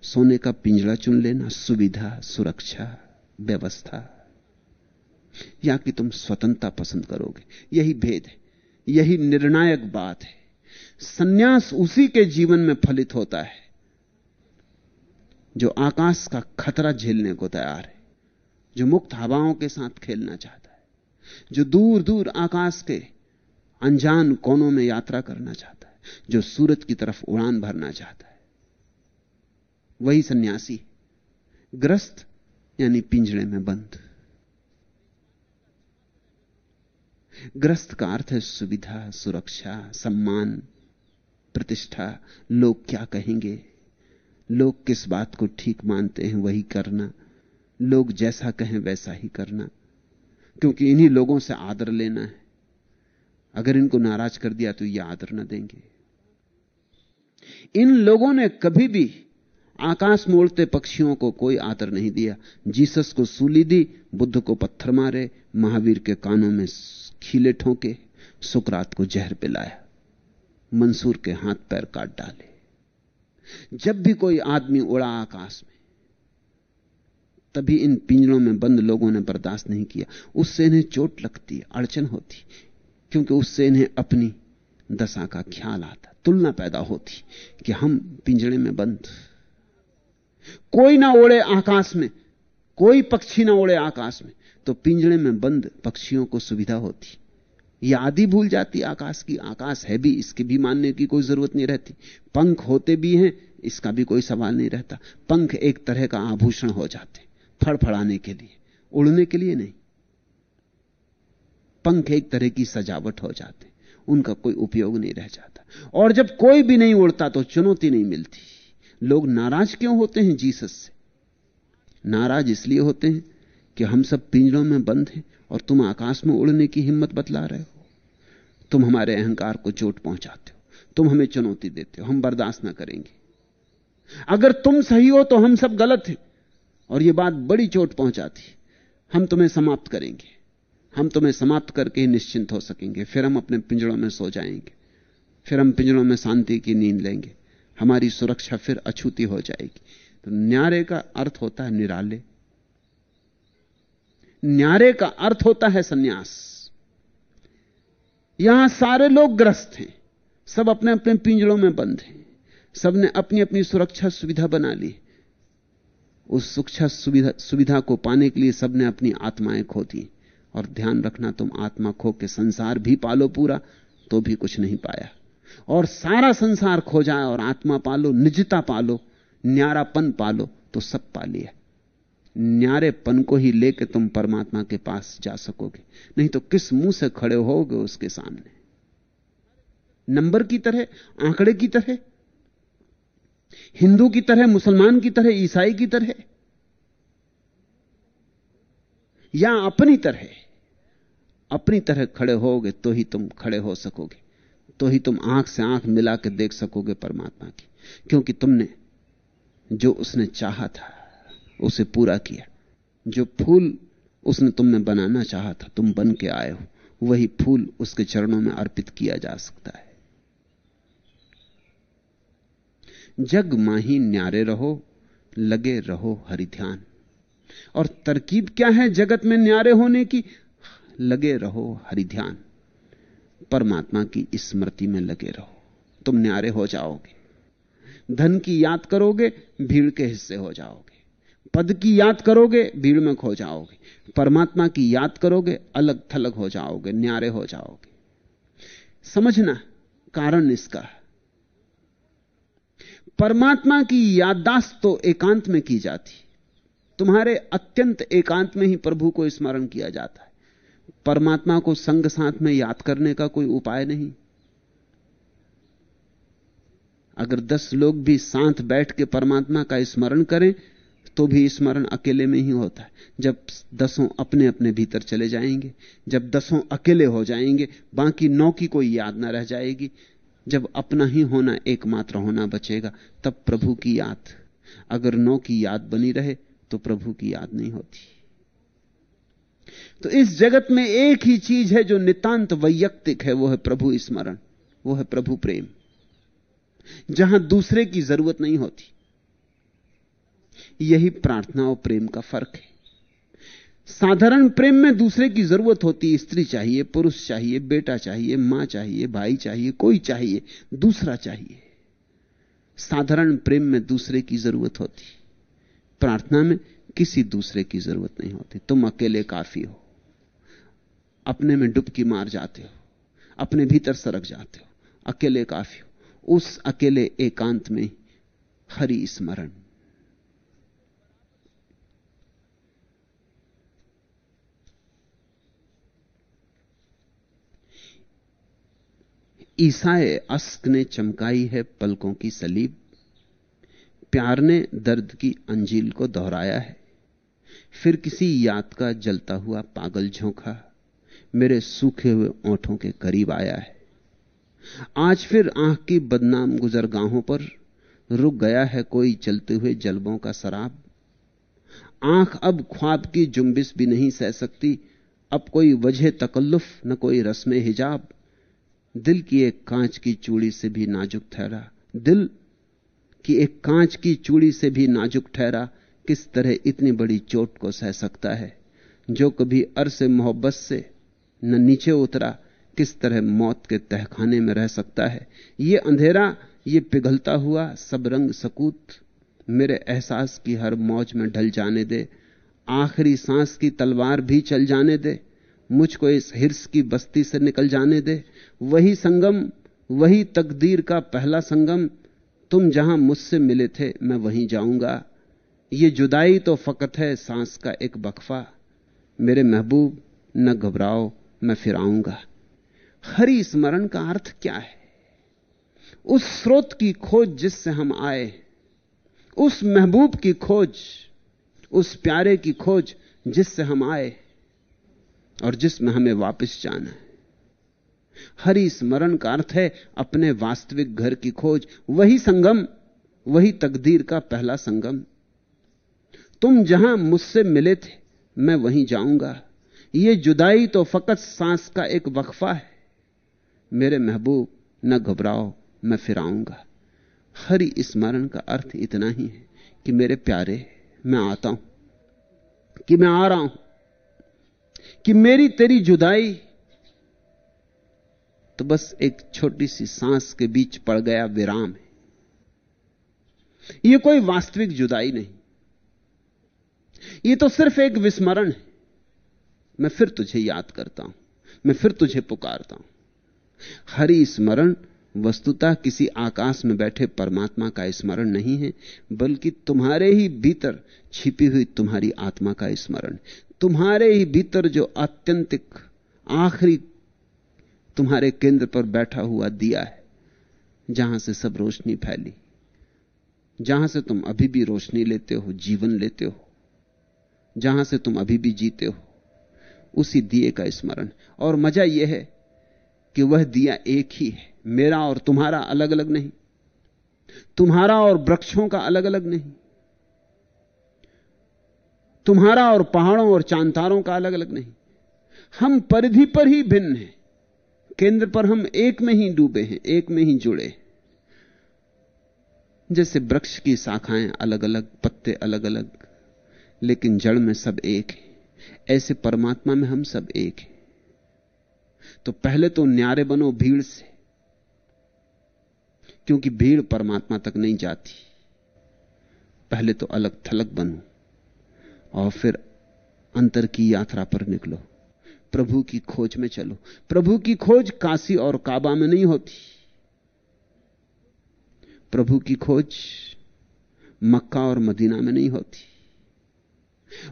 C: सोने का पिंजड़ा चुन लेना सुविधा, सुरक्षा, व्यवस्था। या कि तुम स्वतंत्रता पसंद करोगे? यही भेद है। यही निर्णायक बात है। सन्यास उसी के जीवन में फलित होता है, जो आकाश का खतरा झेलने को तैयार है, जो मुक्त हवाओं के साथ खेलना चाहता है, जो दूर दूर आकाश के अनजान कोनों में यात्रा करना चाहता है, जो सूरज की तरफ़ उड़ान भरना चाहता है। वही सन्यासी, ग्रस्त यानी पिंजड़े में बंद। ग्रस्त का अर्थ है सुविधा, सुरक्षा, सम्मान, प्रतिष्ठा। लोग क्या कहेंगे? लोग किस बात को ठीक मानते हैं वही करना। लोग जैसा कहें वैसा ही करना। क्योंकि इन्हीं लोगों से आदर लेना है। अगर इनको नाराज़ कर दिया तो ये आदर न देंगे। इन लोगों ने कभी भी आकाश में उड़ते पक्षियों को कोई आदर नहीं दिया। जीसस को सूली दी, बुद्ध को पत्थर मारे, महावीर के कानों में खीले ठोंके, सुकरात को जहर पिलाया, मंसूर के हाथ पैर काट डाले। जब भी कोई आदमी उड़ा आकाश में, तभी इन पिंजरों में बंद लोगों ने बर्दाश्त नहीं किया। उससे इन्हें चोट लगती, अड़चन होती, क्योंकि उससे इन्हें अपनी दशा का ख्याल आता, तुलना पैदा होती कि हम पिंजड़े में बंद कोई ना उड़े आकाश में, कोई पक्षी ना उड़े आकाश में तो पिंजड़े में बंद पक्षियों को सुविधा होती। यह आदि भूल जाती, आकाश की, आकाश है भी, इसके भी मानने की कोई ज़रूरत नहीं रहती। पंख होते भी हैं, इसका भी कोई सवाल नहीं रहता। पंख एक तरह का आभूषण हो जाते फड़फड़ाने के लिए, उड़ने के लिए नहीं। पंख एक तरह की सजावट हो जाते उनका कोई उपयोग नहीं रह जाता। और जब कोई भी नहीं उड़ता तो चुनौती नहीं मिलती। लोग नाराज़ क्यों होते हैं जीसस से? नाराज़ इसलिए होते हैं कि हम सब पिंजरों में बंद हैं और तुम आकाश में उड़ने की हिम्मत बतला रहे हो। तुम हमारे अहंकार को चोट पहुंचाते हो। तुम हमें चुनौती देते हो। हम बर्दाश्त ना करेंगे। अगर तुम सही हो तो हम सब गलत हैं। और यह बात बड़ी चोट पहुंचाती हम तुम्हें समाप्त करेंगे। हम तुम्हें समाप्त करके ही निश्चिंत हो सकेंगे। फिर हम अपने पिंजड़ों में सो जाएँगे। फिर हम पिंजड़ों में शांति की नींद लेंगे। हमारी सुरक्षा फिर अछूती हो जाएगी। तो न्यारे का अर्थ होता है निराले। न्यारे का अर्थ होता है सन्यास। यहाँ सारे लोग ग्रस्त हैं। सब अपने अपने पिंजड़ों में बंद हैं। सबने अपनी अपनी सुरक्षा सुविधा बना ली। उस सुरक्षा सुविधा सुविधा को पाने के लिए सबने अपनी आत्माएँ खो दी और ध्यान रखना, तुम आत्मा खो के संसार भी पालो पूरा तो भी कुछ नहीं पाया। और सारा संसार खो जाए और आत्मा पालो, निजता पालो, न्यारापन पालो तो सब पा लिया न्यारेपन को ही लेकर तुम परमात्मा के पास जा सकोगे। नहीं तो किस मुँह से खड़े होगे उसके सामने? नंबर की तरह, आंकड़े की तरह, हिंदू की तरह, मुसलमान की तरह, ईसाई की तरह, या अपनी तरह अपनी तरह खड़े होगे तो ही तुम खड़े हो सकोगे। तो ही तुम आँख से आँख मिला के देख सकोगे परमात्मा की। क्योंकि तुमने जो उसने चाहा था, उसे पूरा किया। जो फूल उसने तुम्हें बनाना चाहा था, तुम बन के आए हो, वही फूल उसके चरणों में अर्पित किया जा सकता है। जग माही न्यारे रहो, लगे रहो हरि ध्यान। और तरकीब क्या है जगत में न्यारे होने की? लगे रहो हरि ध्यान। परमात्मा की स्मृति में लगे रहो। तुम न्यारे हो जाओगे। धन की याद करोगे, भीड़ के हिस्से हो जाओगे। पद की याद करोगे, भीड़ में खो जाओगे। परमात्मा की याद करोगे, अलग थलग हो जाओगे, न्यारे हो जाओगे। समझना कारण इसका परमात्मा की याददाश्त तो एकांत में की जाती। तुम्हारे अत्यंत एकांत में ही प्रभु को स्मरण किया जाता है। परमात्मा को संग साथ में याद करने का कोई उपाय नहीं। अगर दस लोग भी साथ बैठ के परमात्मा का स्मरण करें तो भी स्मरण अकेले में ही होता है। जब दसों अपने अपने भीतर चले जाएँगे, जब दसों अकेले हो जाएँगे, बाकी नौ की कोई याद ना रह जाएगी, जब अपना ही होना एकमात्र होना बचेगा, तब प्रभु की याद। अगर नौ की याद बनी रहे तो प्रभु की याद नहीं होती। तो इस जगत में एक ही चीज़ है जो नितांत वैयक्तिक है, वो है प्रभु स्मरण, वो है प्रभु प्रेम। जहाँ दूसरे की ज़रूरत नहीं होती, यही प्रार्थना और प्रेम का फ़र्क है। साधारण प्रेम में दूसरे की ज़रूरत होती, स्त्री चाहिए, पुरुष चाहिए, बेटा चाहिए, माँ चाहिए, भाई चाहिए, कोई चाहिए, दूसरा चाहिए। साधारण प्रेम में दूसरे की ज़रूरत होती, प्रार्थना में किसी दूसरे की ज़रूरत नहीं होती, तुम अकेले काफ़ी हो। अपने में डुबकी मार जाते हो, अपने भीतर सरक जाते हो, अकेले काफ़ी हो। उस अकेले एकांत में हरि स्मरण। ईसाए अस्क ने चमकाई है पलकों की सलीब। प्यार ने दर्द की अंजील को दोहराया है। फिर किसी याद का जलता हुआ पागल झोंका मेरे सूखे हुए ओंठों के करीब आया है। आज फिर आँख की बदनाम गुजर गुजरगाहों पर रुक गया है कोई चलते हुए जलबों का शराब। आँख अब ख्वाब की जुम्बिस भी नहीं सह सकती। अब कोई वजह तकल्लुफ, न कोई रस्म हिजाब। दिल की एक कांच की चूड़ी से भी नाजुक ठहरा। दिल की एक कांच की चूड़ी से भी नाजुक ठहरा। किस तरह इतनी बड़ी चोट को सह सकता है? जो कभी अरसे मोहब्बत से न नीचे उतरा, किस तरह मौत के तहखाने में रह सकता है। ये अंधेरा, ये पिघलता हुआ, सब रंग सकूत। मेरे एहसास की हर मौज में ढल जाने दे। आखिरी सांस की तलवार भी चल जाने दे। मुझको इस हिर्स की बस्ती से निकल जाने दे। वही संगम, वही तकदीर का पहला संगम। तुम जहाँ मुझसे मिले थे, मैं वहीं जाऊँगा। ये जुदाई तो फकत है सांस का एक बकफा। मेरे महबूब, न घबराओ। मैं फिर आऊँगा। हरि स्मरण का अर्थ क्या है? उस स्रोत की खोज जिससे हम आए, उस महबूब की खोज, उस प्यारे की खोज जिससे हम आए और जिसमें हमें वापस जाना है। हरि स्मरण का अर्थ है अपने वास्तविक घर की खोज। वही संगम, वही तकदीर का पहला संगम। तुम जहाँ मुझसे मिले थे, मैं वहीं जाऊँगा। यह जुदाई तो फकत सांस का एक वक्फा है। मेरे महबूब, न घबराओ, मैं फिर आऊँगा। हरि स्मरण का अर्थ इतना ही है कि मेरे प्यारे, मैं आता हूँ, कि मैं आ रहा हूँ, कि मेरी तेरी जुदाई तो बस एक छोटी सी सांस के बीच पड़ गया विराम है। यह कोई वास्तविक जुदाई नहीं। यह तो सिर्फ़ एक विस्मरण है। मैं फिर तुझे याद करता हूँ, मैं फिर तुझे पुकारता हूँ। हरि स्मरण वस्तुतः किसी आकाश में बैठे परमात्मा का स्मरण नहीं है, बल्कि तुम्हारे ही भीतर छिपी हुई तुम्हारी आत्मा का स्मरण, तुम्हारे ही भीतर जो आत्यंतिक, आखिरी तुम्हारे केंद्र पर बैठा हुआ दिया है, जहाँ से सब रोशनी फैली, जहाँ से तुम अभी भी रोशनी लेते हो, जीवन लेते हो, जहाँ से तुम अभी भी जीते हो। उसी दिए का स्मरण। और मज़ा यह है कि वह दिया एक ही है। मेरा और तुम्हारा अलग अलग नहीं। तुम्हारा और वृक्षों का अलग अलग नहीं। तुम्हारा और पहाड़ों और चांतारों का अलग अलग नहीं। हम परिधि पर ही भिन्न हैं। केंद्र पर हम एक में ही डूबे हैं, एक में ही जुड़े जैसे वृक्ष की शाखाएँ अलग अलग पत्ते अलग अलग लेकिन जड़ में सब एक है। ऐसे परमात्मा में हम सब एक हैं। तो पहले तो न्यारे बनो भीड़ से, क्योंकि भीड़ परमात्मा तक नहीं जाती। पहले तो अलग थलग बनो, और फिर अंतर की यात्रा पर निकलो। प्रभु की खोज में चलो। प्रभु की खोज काशी और काबा में नहीं होती। प्रभु की खोज मक्का और मदीना में नहीं होती।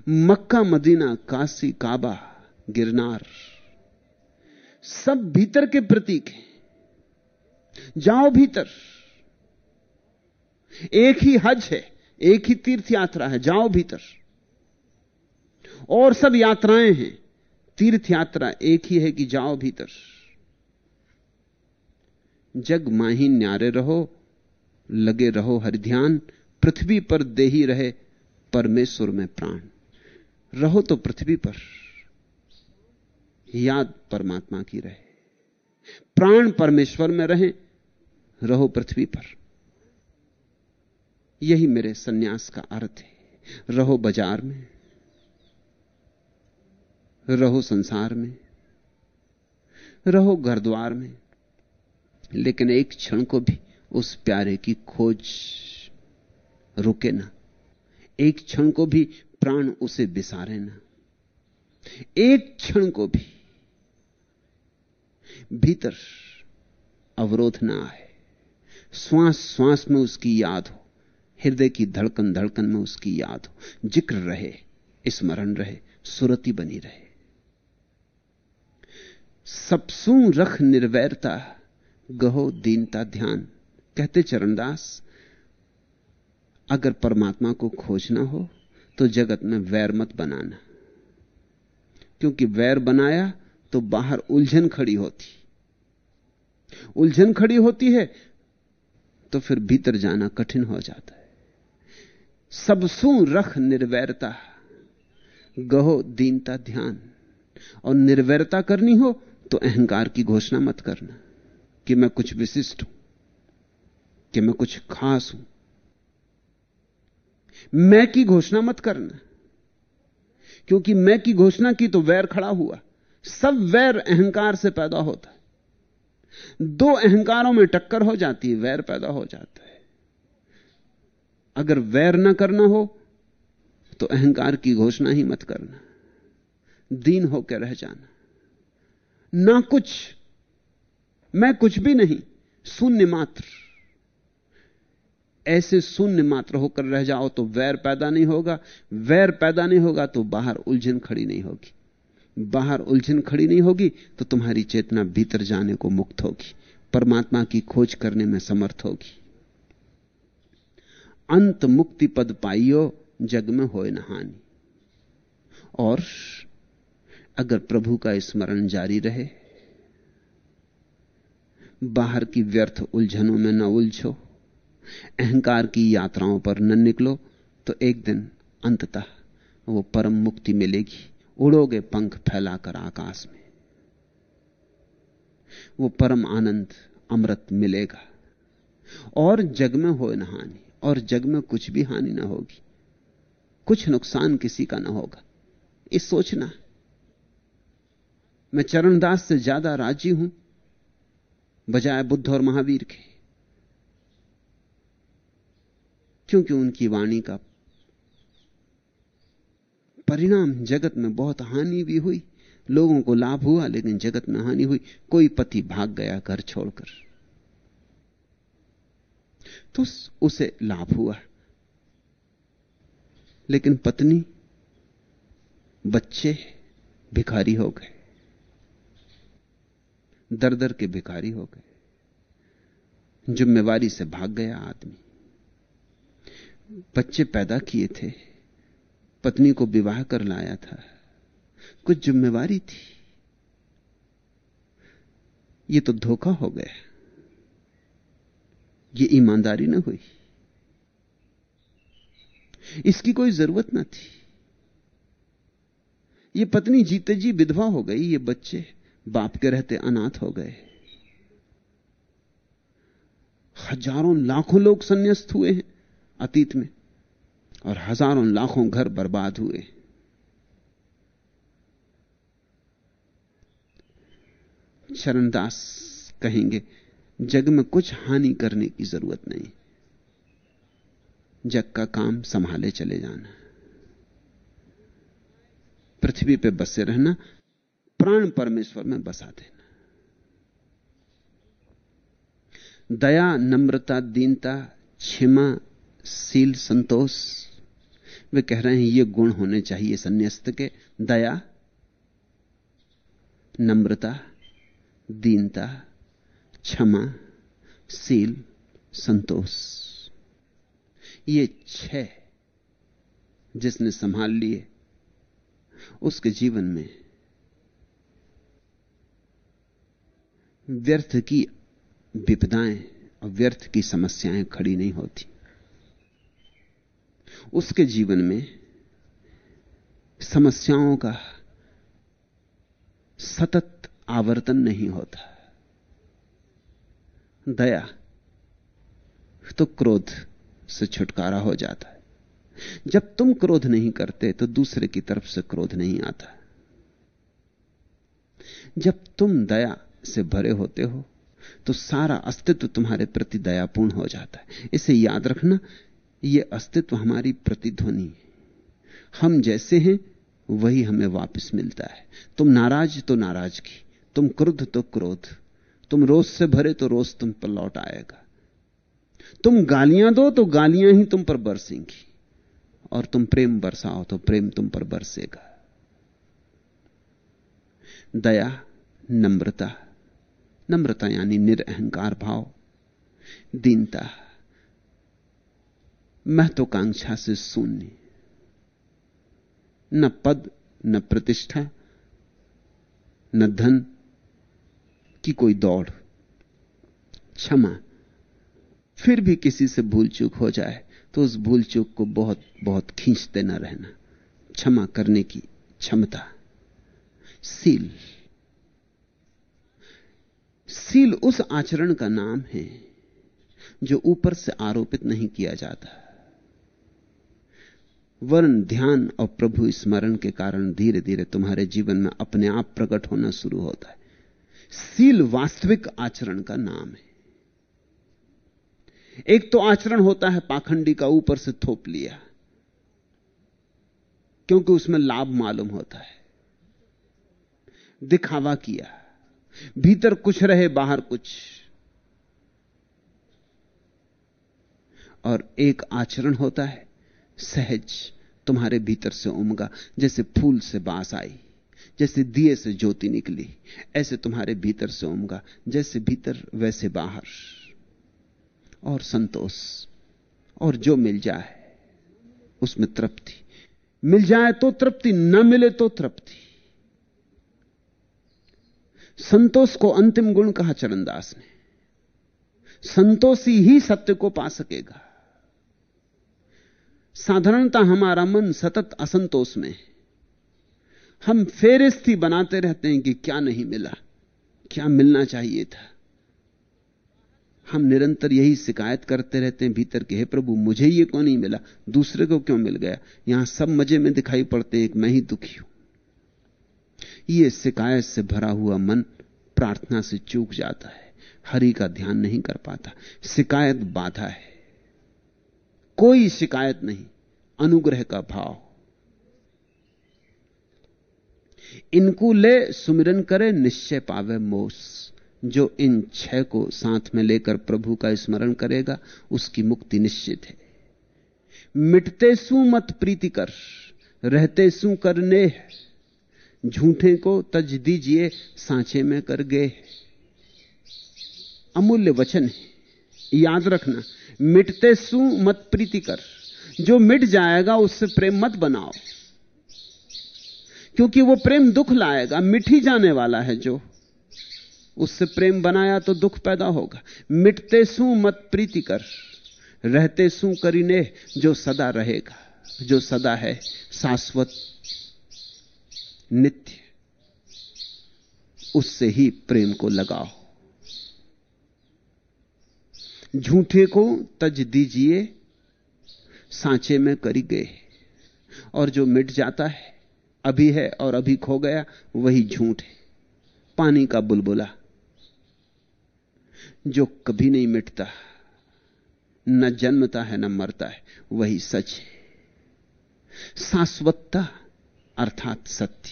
C: Mecca, Medina, Kashi, Kaaba, Girnar सब भीतर के प्रतीक हैं। जाओ भीतर। एक ही हज है, एक ही तीर्थ यात्रा है, जाओ भीतर। और सब यात्राएँ हैं तीर्थ यात्रा एक ही है कि जाओ भीतर। जग माही न्यारे रहो, लगे रहो हरि ध्यान पृथ्वी पर देही रहे परमेश्वर में प्राण। रहो तो पृथ्वी पर। याद परमात्मा की रहे। प्राण परमेश्वर में रहे, रहो पृथ्वी पर। यही मेरे सन्यास का अर्थ है। रहो बाज़ार में। रहो संसार में। रहो घर द्वार में। लेकिन एक क्षण को भी उस प्यारे की खोज रुके ना। एक क्षण को भी प्राण उसे बिसारे ना। एक क्षण को भी भीतर अवरोध ना आए। श्वास श्वास में उसकी याद हो। हृदय की धड़कन धड़कन में उसकी याद हो। ज़िक्र रहे, स्मरण रहे, सुरति बनी रहे। सबसू रख निर्वैरता, गहो दीनता ध्यान। कहते चरणदास अगर परमात्मा को खोजना हो तो जगत में वैर मत बनाना। क्योंकि वैर बनाया तो बाहर उलझन खड़ी होती। उलझन खड़ी होती है तो फिर भीतर जाना कठिन हो जाता है। सबसू रख निर्वैरता, गहो दीनता ध्यान। और निर्वैरता करनी हो तो अहंकार की घोषणा मत करना कि मैं कुछ विशिष्ट हूँ, कि मैं कुछ खास हूँ। मैं की घोषणा मत करना। क्योंकि मैं की घोषणा की तो वैर खड़ा हुआ। सब वैर अहंकार से पैदा होता है। दो अहंकारों में टक्कर हो जाती है, वैर पैदा हो जाता है। अगर वैर ना करना हो तो अहंकार की घोषणा ही मत करना। दीन होकर रह जाना। ना कुछ, मैं कुछ भी नहीं, शून्य मात्र। ऐसे शून्य मात्र होकर रह जाओ तो वैर पैदा नहीं होगा। वैर पैदा नहीं होगा तो बाहर उलझन खड़ी नहीं होगी। बाहर उलझन खड़ी नहीं होगी तो तुम्हारी चेतना भीतर जाने को मुक्त होगी। परमात्मा की खोज करने में समर्थ होगी। अंत मुक्ति पद पाइयो, जग में होए नहानी और अगर प्रभु का स्मरण जारी रहे, बाहर की व्यर्थ उलझनों में न उलझो। अहंकार की यात्राओं पर न निकलो तो एक दिन अंततः वो परम मुक्ति मिलेगी। उड़ोगे पंख फैलाकर आकाश में। वो परम आनंद, अमृत मिलेगा। और जग में हो न हानि, और जग में कुछ भी हानि ना होगी। कुछ नुकसान किसी का ना होगा। इस सोचना, मैं चरणदास से ज़्यादा राज़ी हूँ, बजाय बुद्ध और महावीर के। क्योंकि उनकी वाणी का परिणाम जगत में बहुत हानि भी हुई, लोगों को लाभ हुआ, लेकिन जगत में हानि हुई। कोई पति भाग गया घर छोड़कर। तो उसे लाभ हुआ। लेकिन पत्नी, बच्चे भिखारी हो गए। दर दर के भिखारी हो गए। जिम्मेवारी से भाग गया आदमी। बच्चे पैदा किए थे। पत्नी को विवाह कर लाया था। कुछ जिम्मेवारी थी। ये तो धोखा हो गया। ये ईमानदारी ना हुई। इसकी कोई ज़रूरत ना थी। ये पत्नी जीते जी विधवा हो गई, ये बच्चे बाप के रहते अनाथ हो गए। हज़ारों, लाखों लोग संन्यास्त हुए हैं। अतीत में, और हज़ारों लाखों घर बर्बाद हुए। चरणदास कहेंगे, जग में कुछ हानि करने की ज़रूरत नहीं। जग का काम संभाले चले जाना। पृथ्वी पे बसे रहना, प्राण परमेश्वर में बसा देना। दया, नम्रता, दीनता, क्षमा सील संतोष। वे कह रहे हैं, ये गुण होने चाहिए संन्यास्त के। दया, नम्रता, दीनता, क्षमा सील संतोष। ये छह जिसने संभाल लिए, उसके जीवन में व्यर्थ की विपदाएँ और व्यर्थ की समस्याएँ खड़ी नहीं होती। उसके जीवन में समस्याओं का सतत आवर्तन नहीं होता। दया तो क्रोध से छुटकारा हो जाता है। जब तुम क्रोध नहीं करते तो दूसरे की तरफ़ से क्रोध नहीं आता। जब तुम दया से भरे होते हो तो सारा अस्तित्व तुम्हारे प्रति दयापूर्ण हो जाता है। इसे याद रखना यह अस्तित्व हमारी प्रतिध्वनि है। हम जैसे हैं, वही हमें वापस मिलता है। तुम नाराज़ तो नाराज़गी, तुम क्रोध तो क्रोध, तुम रोज से भरे तो रोज तुम पर लौट आएगा। तुम गालियाँ दो तो गालियाँ ही तुम पर बरसेंगी, और तुम प्रेम बरसाओ तो प्रेम तुम पर बरसेगा। दया, नम्रता नम्रता यानी निरअहकार भाव, दीनता महत्वाकांक्षा से शून्य। न पद, न प्रतिष्ठा, न धन की कोई दौड़, क्षमा। फिर भी किसी से भूल चूक हो जाए तो उस भूल चूक को बहुत बहुत खींचते न रहना। क्षमा करने की क्षमता। सील। सील उस आचरण का नाम है, जो ऊपर से आरोपित नहीं किया जाता। वर्ण ध्यान और प्रभु स्मरण के कारण धीरे धीरे तुम्हारे जीवन में अपने आप प्रकट होना शुरू होता है। सील वास्तविक आचरण का नाम है। एक तो आचरण होता है पाखंडी का ऊपर से थोप लिया, क्योंकि उसमें लाभ मालूम होता है। दिखावा किया, भीतर कुछ रहे, बाहर कुछ। और एक आचरण होता है सहज तुम्हारे भीतर से उमगा, जैसे फूल से बाँस आई, जैसे दिए से ज्योति निकली, ऐसे तुम्हारे भीतर से उमगा, जैसे भीतर वैसे बाहर। और संतोष, और जो मिल जाए, उसमें तृप्ति। मिल जाए तो तृप्ति, न मिले तो तृप्ति। संतोष को अंतिम गुण कहा चरणदास ने। संतोषी ही सत्य को पा सकेगा। साधारणता हमारा मन सतत असंतोष में है। हम फेरिस्ती बनाते रहते हैं कि क्या नहीं मिला, क्या मिलना चाहिए था। हम निरंतर यही शिकायत करते रहते हैं, भीतर के, हे प्रभु, मुझे ये क्यों नहीं मिला? दूसरे को क्यों मिल गया? यहाँ सब मज़े में दिखाई पड़ते हैं मैं ही दुखी हूँ। ये शिकायत से भरा हुआ मन प्रार्थना से चूक जाता है, हरि का ध्यान नहीं कर पाता। शिकायत बाधा है। कोई शिकायत नहीं, अनुग्रह का भाव। इनको ले सुमिरन करे, निश्चय पावे मोस, जो इन छह को साथ में लेकर प्रभु का स्मरण करेगा, उसकी मुक्ति निश्चित है। मिटते सु मत प्रीति कर, रहते सु करने झूठे को तज दीजिए, सांचे में कर गए अमूल्य वचन है, याद रखना मिटते सु, मत प्रीति कर। जो मिट जाएगा, उससे प्रेम मत बनाओ। क्योंकि वो प्रेम दुख लाएगा ही जाने वाला है जो। उससे प्रेम बनाया तो दुख पैदा होगा। मिटते सू, मत प्रीति कर। रहते सू करीने जो सदा रहेगा, जो सदा है शाश्वत नित्य। उससे ही प्रेम को लगाओ। झूठे को तज दीजिए, सांचे में करी गए। और जो मिट जाता है, अभी है और अभी खो गया, वही झूठ है। पानी का बुलबुला, जो कभी नहीं मिटता, न जन्मता है, न मरता है, वही सच है। शाश्वतता अर्थात सत्य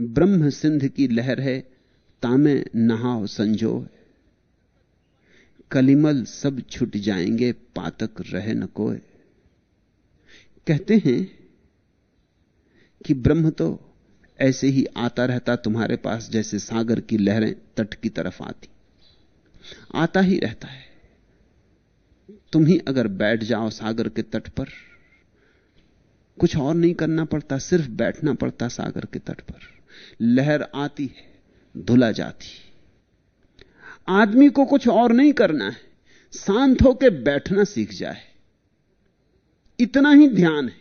C: ब्रह्म सिंध की लहर है तामे नहाओ संजो कलिमल सब छुट जाएँगे, पातक रहे न कोय कहते हैं कि ब्रह्म तो ऐसे ही आता रहता तुम्हारे पास जैसे सागर की लहरें तट की तरफ़ आती। आता ही रहता है। तुम ही अगर बैठ जाओ सागर के तट पर, कुछ और नहीं करना पड़ता, सिर्फ़ बैठना पड़ता सागर के तट पर। लहर आती है। धुला जाती। आदमी को कुछ और नहीं करना है। शांत होकर बैठना सीख जाए। इतना ही ध्यान है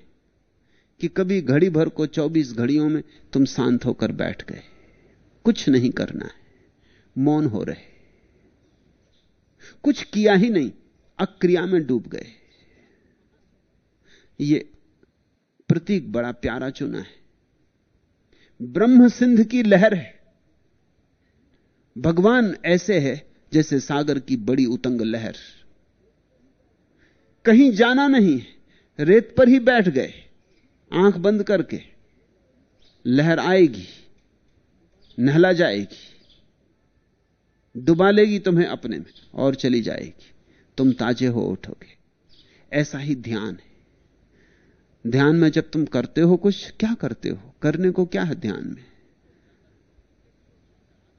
C: कि कभी घड़ी भर को 24 घड़ियों में तुम शांत होकर बैठ गए। कुछ नहीं करना है। मौन हो रहे। कुछ किया ही नहीं, अक्रिया में डूब गए। ये प्रतीक बड़ा प्यारा चुना है। ब्रह्म सिंध की लहर है। भगवान ऐसे है जैसे सागर की बड़ी उतंग लहर। कहीं जाना नहीं, रेत पर ही बैठ गए, आँख बंद करके। लहर आएगी, नहला जाएगी डुबा लेगी तुम्हें अपने में और चली जाएगी। तुम ताजे हो उठोगे। ऐसा ही ध्यान है। ध्यान में जब तुम करते हो कुछ, क्या करते हो? करने को क्या है ध्यान में?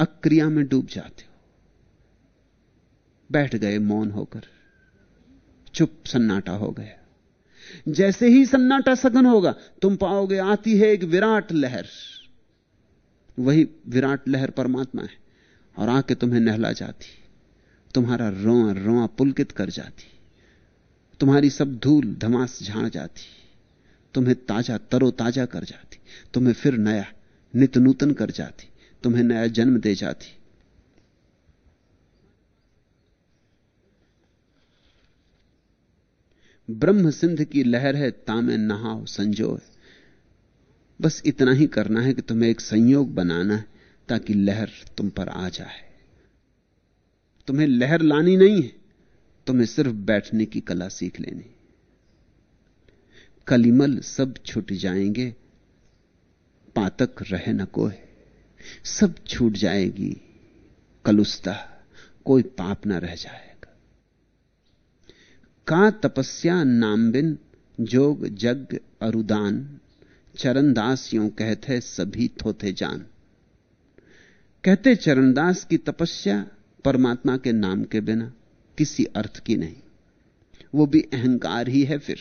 C: अक्रिया में डूब जाते हो। बैठ गए मौन होकर। चुप सन्नाटा हो गया। जैसे ही सन्नाटा सघन होगा, तुम पाओगे आती है एक विराट लहर। वही विराट लहर परमात्मा है, और आके तुम्हें नहला जाती। तुम्हारा रोआ रोआ पुलकित कर जाती। तुम्हारी सब धूल धमास झाड़ जाती। तुम्हें ताज़ा तरो ताज़ा कर जाती। तुम्हें फिर नया नित नूतन कर जाती। तुम्हें नया जन्म दे जाती। ब्रह्म सिंध की लहर है, तामे नहाओ, संजो बस इतना ही करना है कि तुम्हें एक संयोग बनाना है, ताकि लहर तुम पर आ जाए। तुम्हें लहर लानी नहीं है, तुम्हें सिर्फ़ बैठने की कला सीख लेनी। कलिमल सब छूट जाएँगे, पातक रहे न कोई सब छूट जाएगी कलुस्ता कोई पाप ना रह जाएगा। का तपस्या नामबिन, जोग, जग, अरुदान, चरणदास यूँ कहते सभी थोथे जान। कहते चरणदास की तपस्या परमात्मा के नाम के बिना किसी अर्थ की नहीं, वो भी अहंकार ही है फिर।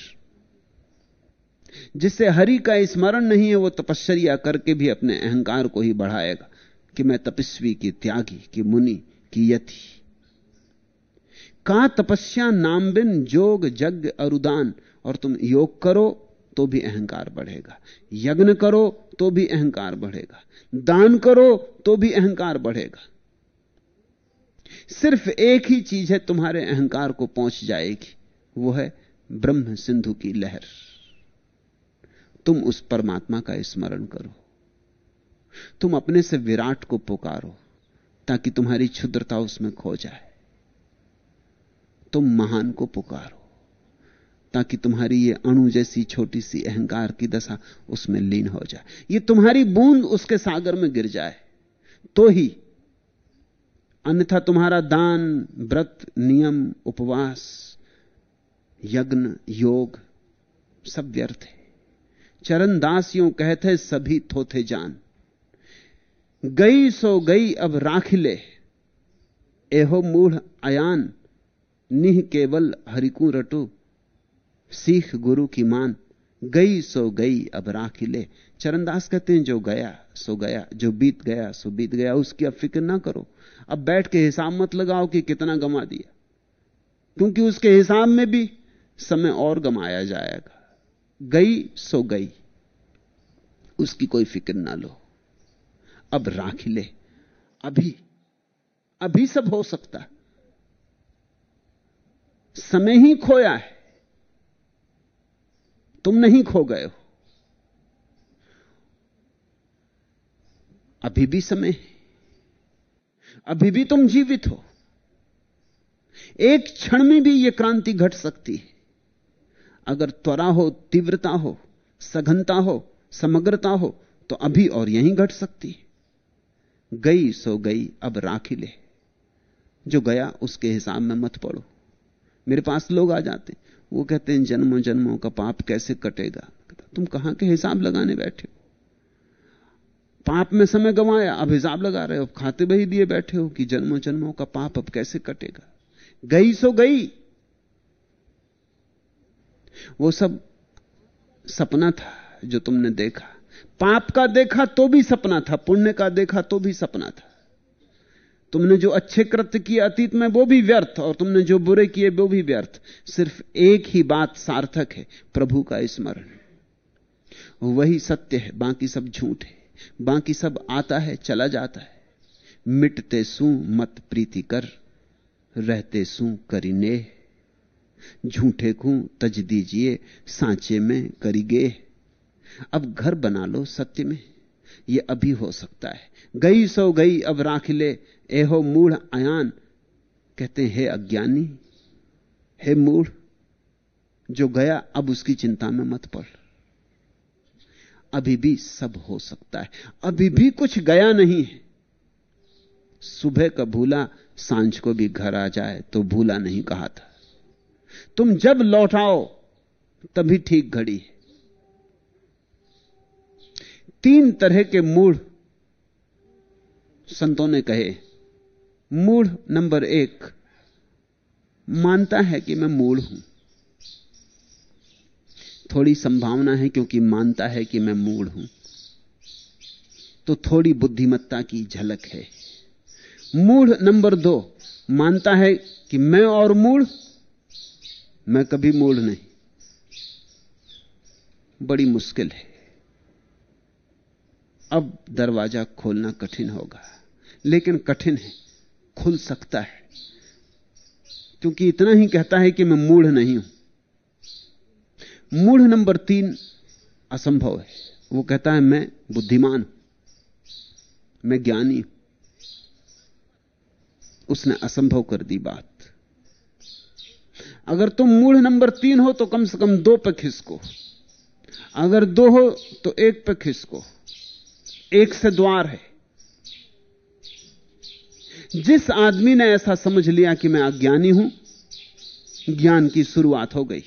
C: जिससे हरि का स्मरण नहीं है, वो तपस्या करके भी अपने अहंकार को ही बढ़ाएगा कि मैं तपस्वी की त्यागी, की मुनि, की यति का तपस्या नाम बिन जोग, जग, अरुदान, और तुम योग करो तो भी अहंकार बढ़ेगा। यज्ञ करो तो भी अहंकार बढ़ेगा। दान करो तो भी अहंकार बढ़ेगा। सिर्फ़ एक ही चीज़ है, तुम्हारे अहंकार को पहुँच जाएगी, वो है ब्रह्म सिंधु की लहर। तुम उस परमात्मा का स्मरण करो। तुम अपने से विराट को पुकारो, ताकि तुम्हारी क्षुद्रता उसमें खो जाए। तुम महान को पुकारो, ताकि तुम्हारी ये अणु जैसी छोटी सी अहंकार की दशा उसमें लीन हो जाए। ये तुम्हारी बूंद उसके सागर में गिर जाए। तो ही अन्यथा तुम्हारा दान, व्रत, नियम, उपवास, यज्ञ, योग सब व्यर्थ है। चरणदास यूँ कहते सभी थोथे जान। गई सो गई, अब राख ले एहो मूढ़ अयान, निह केवल हरिकू रटो। सीख गुरु की मान, गई सो गई, अब राखी ले चरणदास कहते हैं, जो गया, सो गया, जो बीत गया, सो बीत गया, उसकी अब फ़िक्र ना करो। अब बैठ के हिसाब मत लगाओ कि कितना गमा दिया। क्योंकि उसके हिसाब में भी समय और गमाया जाएगा। गई, सो गई। उसकी कोई फ़िक्र ना लो। अब राख ले। अभी अभी सब हो सकता। समय ही खोया है। तुम नहीं खो गए हो। अभी भी समय है। अभी भी तुम जीवित हो। एक क्षण में भी यह क्रांति घट सकती है। अगर त्वरा हो, तीव्रता हो, सघनता हो, समग्रता हो तो अभी और यहीं घट सकती गई सो गई, अब राखी ले। जो गया, उसके हिसाब में मत पड़ो। मेरे पास लोग आ जाते वो कहते हैं, जन्मों जन्मों का पाप कैसे कटेगा? तुम कहाँ के हिसाब लगाने बैठे हो? पाप में समय गंवाया, अब हिसाब लगा रहे हो खाते बही दिए बैठे हो कि जन्मों जन्मों का पाप अब कैसे कटेगा? गई सो गई वो सब सपना था जो तुमने देखा। पाप का देखा तो भी सपना था, पुण्य का देखा तो भी सपना था। तुमने जो अच्छे कृत्य किए अतीत में, वो भी व्यर्थ, और तुमने जो बुरे किए, वो भी व्यर्थ। सिर्फ़ एक ही बात सार्थक है, प्रभु का स्मरण। वही सत्य है, बाकी सब झूठ है। बाकी सब आता है, चला जाता है। मिटते सू, मत प्रीति कर, रहते सू करीने झूठे को तज दीजिए, सांचे में करीगे। अब घर बना लो सत्य में यह अभी हो सकता है। गई सो गई, अब राख ले। एहो मूढ़ अयान, कहते हे अज्ञानी, हे मूढ़, जो गया, अब उसकी चिंता में मत पड़। अभी भी सब हो सकता है। अभी भी कुछ गया नहीं है। सुबह का भूला, साँझ को भी घर आ जाए तो भूला नहीं कहा था। तुम जब लौटाओ तभी ठीक घड़ी है। तीन तरह के मूढ़ संतों ने कहे। मूढ़ नंबर एक, मानता है कि मैं मूढ़ हूँ। थोड़ी संभावना है क्योंकि मानता है कि मैं मूढ़ हूँ। तो थोड़ी बुद्धिमत्ता की झलक है। मूढ़ नंबर दो, मानता है कि मैं और मूढ़ मैं कभी मूढ़ नहीं। बड़ी मुश्किल है। अब दरवाज़ा खोलना कठिन होगा, लेकिन कठिन है, खुल सकता है। क्योंकि इतना ही कहता है कि मैं मूढ़ नहीं हूँ। मूढ़ नंबर तीन असंभव है। वो कहता है, मैं बुद्धिमान हूँ, मैं ज्ञानी हूँ। उसने असंभव कर दी बात। अगर तुम मूढ़ नंबर तीन हो तो कम से कम दो पे खिसको। अगर दो हो तो एक पे खिसको। एक से द्वार है। जिस आदमी ने ऐसा समझ लिया कि मैं अज्ञानी हूँ, ज्ञान की शुरुआत हो गई।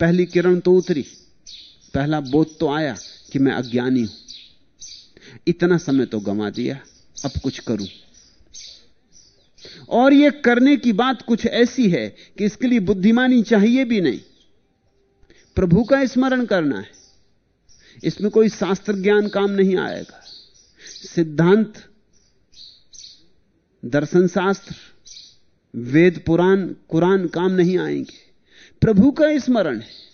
C: पहली किरण तो उतरी। पहला बोध तो आया कि मैं अज्ञानी हूँ। इतना समय तो गंवा दिया। अब कुछ करूँ। और यह करने की बात कुछ ऐसी है कि इसके लिए बुद्धिमानी चाहिए भी नहीं। प्रभु का स्मरण करना है। इसमें कोई शास्त्र ज्ञान काम नहीं आएगा। सिद्धांत, दर्शन शास्त्र, वेद, पुराण, कुरान काम नहीं आएँगे। प्रभु का स्मरण है।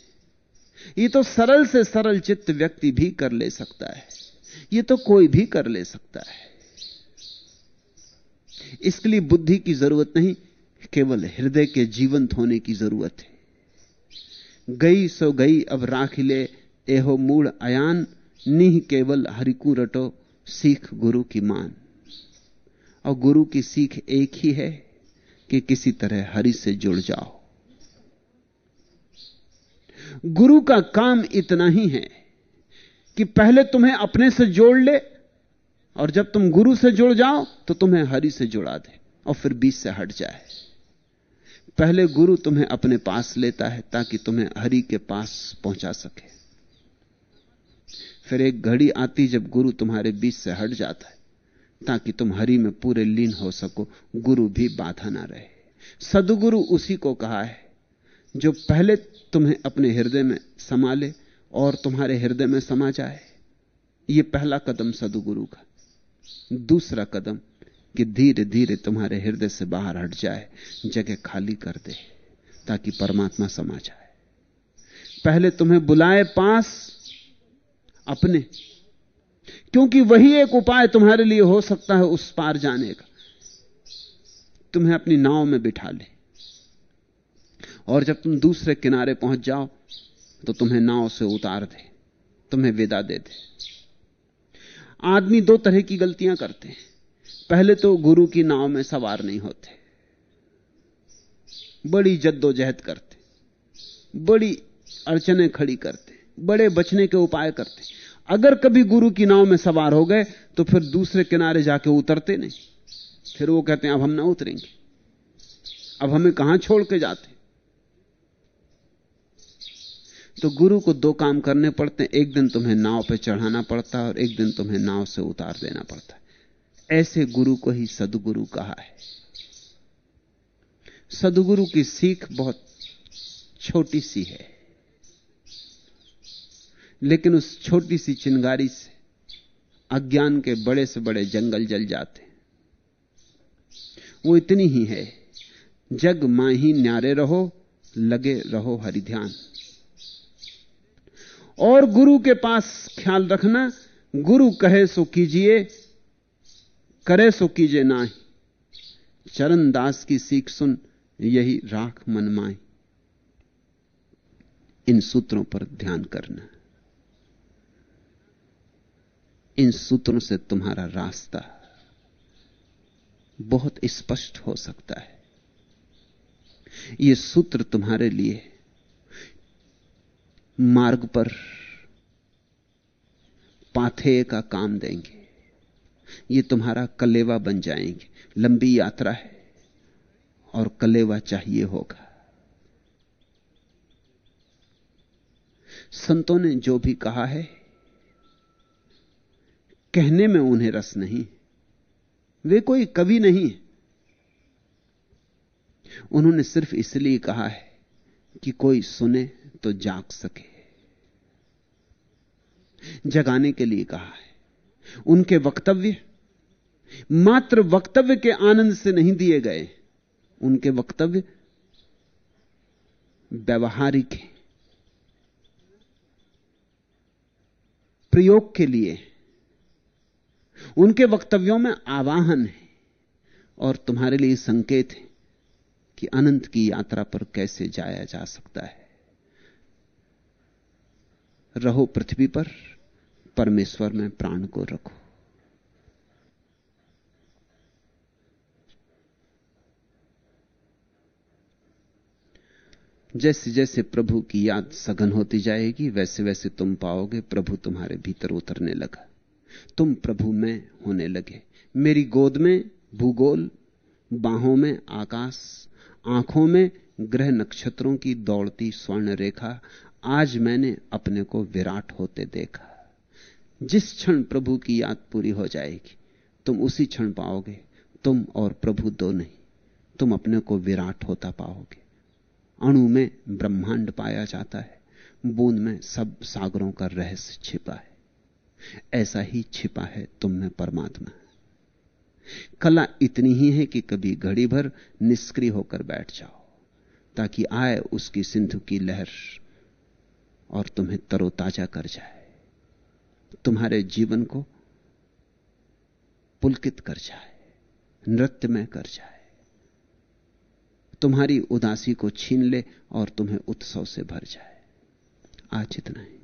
C: ये तो सरल से सरल चित्त व्यक्ति भी कर ले सकता है। ये तो कोई भी कर ले सकता है। इसके लिए बुद्धि की ज़रूरत नहीं, केवल हृदय के जीवंत होने की ज़रूरत है। गई सो गई, अब राख ले एहो मूड अयान, निह केवल हरिकु रटो, सीख गुरु की मान। और गुरु की सीख एक ही है कि किसी तरह हरि से जुड़ जाओ। गुरु का काम इतना ही है कि पहले तुम्हें अपने से जोड़ ले और जब तुम गुरु से जुड़ जाओ तो तुम्हें हरि से जुड़ा दे और फिर बीच से हट जाए। पहले गुरु तुम्हें अपने पास लेता है ताकि तुम्हें हरि के पास पहुँचा सके। फिर एक घड़ी आती जब गुरु तुम्हारे बीच से हट जाता है, ताकि तुम हरि में पूरे लीन हो सको, गुरु भी बाधा ना रहे। सदगुरु उसी को कहा है, जो पहले तुम्हें अपने हृदय में संभाले और तुम्हारे हृदय में समा जाए। यह पहला कदम सदगुरु का। दूसरा कदम कि धीरे धीरे तुम्हारे हृदय से बाहर हट जाए, जगह खाली कर दे, ताकि परमात्मा समा जाए। पहले तुम्हें बुलाए पास अपने, क्योंकि वही एक उपाय तुम्हारे लिए हो सकता है उस पार जाने का। तुम्हें अपनी नाव में बिठा ले, और जब तुम दूसरे किनारे पहुँच जाओ तो तुम्हें नाव से उतार दे, तुम्हें विदा दे दे। आदमी दो तरह की गलतियाँ करते हैं। पहले तो गुरु की नाव में सवार नहीं होते। बड़ी जद्दोजहद करते। बड़ी अड़चने खड़ी करते। बड़े बचने के उपाय करते। अगर कभी गुरु की नाव में सवार हो गए तो फिर दूसरे किनारे जाके उतरते नहीं। फिर वो कहते हैं, अब हम ना उतरेंगे। अब हमें कहाँ छोड़ के जाते? तो गुरु को दो काम करने पड़ते हैं। एक दिन तुम्हें नाव पे चढ़ाना पड़ता है और एक दिन तुम्हें नाव से उतार देना पड़ता है। ऐसे गुरु को ही सदगुरु कहा है। सदगुरु की सीख बहुत छोटी सी है। लेकिन उस छोटी सी चिंगारी से अज्ञान के बड़े से बड़े जंगल जल जाते वो इतनी ही है। जग माही न्यारे रहो, लगे रहो हरिध्यान ध्यान। और गुरु के पास ख्याल रखना, गुरु कहे सो कीजिए, करे सो कीजिए ना चरण दास की सीख सुन, यही राख मन माए इन सूत्रों पर ध्यान करना। इन सूत्रों से तुम्हारा रास्ता बहुत स्पष्ट हो सकता है। ये सूत्र तुम्हारे लिए मार्ग पर पाथे का काम देंगे। ये तुम्हारा कलेवा बन जाएँगे। लंबी यात्रा है और कलेवा चाहिए होगा। संतों ने जो भी कहा है, कहने में उन्हें रस नहीं। वे कोई कवि नहीं उन्होंने सिर्फ़ इसलिए कहा है कि कोई सुने तो जाग सके। जगाने के लिए कहा है। उनके वक्तव्य, मात्र वक्तव्य के आनंद से नहीं दिए गए। उनके वक्तव्य व्यवहारिक है। प्रयोग के लिए। उनके वक्तव्यों में आवाहन है और तुम्हारे लिए संकेत है कि अनंत की यात्रा पर कैसे जाया जा सकता है। रहो पृथ्वी पर, परमेश्वर में प्राण को रखो। जैसे जैसे प्रभु की याद सघन होती जाएगी वैसे वैसे तुम पाओगे प्रभु तुम्हारे भीतर उतरने लगा। तुम प्रभु में होने लगे। मेरी गोद में, भूगोल, बाहों में, आकाश, आँखों में, ग्रह नक्षत्रों की दौड़ती स्वर्ण रेखा आज मैंने अपने को विराट होते देखा। जिस क्षण प्रभु की याद पूरी हो जाएगी, तुम उसी क्षण पाओगे, तुम और प्रभु दो नहीं तुम अपने को विराट होता पाओगे। अणु में ब्रह्मांड पाया जाता है, बूंद में सब सागरों का रहस्य छिपा है। ऐसा ही छिपा है तुम में परमात्मा। कला इतनी ही है कि कभी घड़ी भर निष्क्रिय होकर बैठ जाओ, ताकि आए उसकी सिंधु की लहर और तुम्हें तरोताजा कर जाए। तुम्हारे जीवन को पुलकित कर जाए, नृत्यमय कर जाए। तुम्हारी उदासी को छीन ले और तुम्हें उत्सव से भर जाए। आज इतना ही।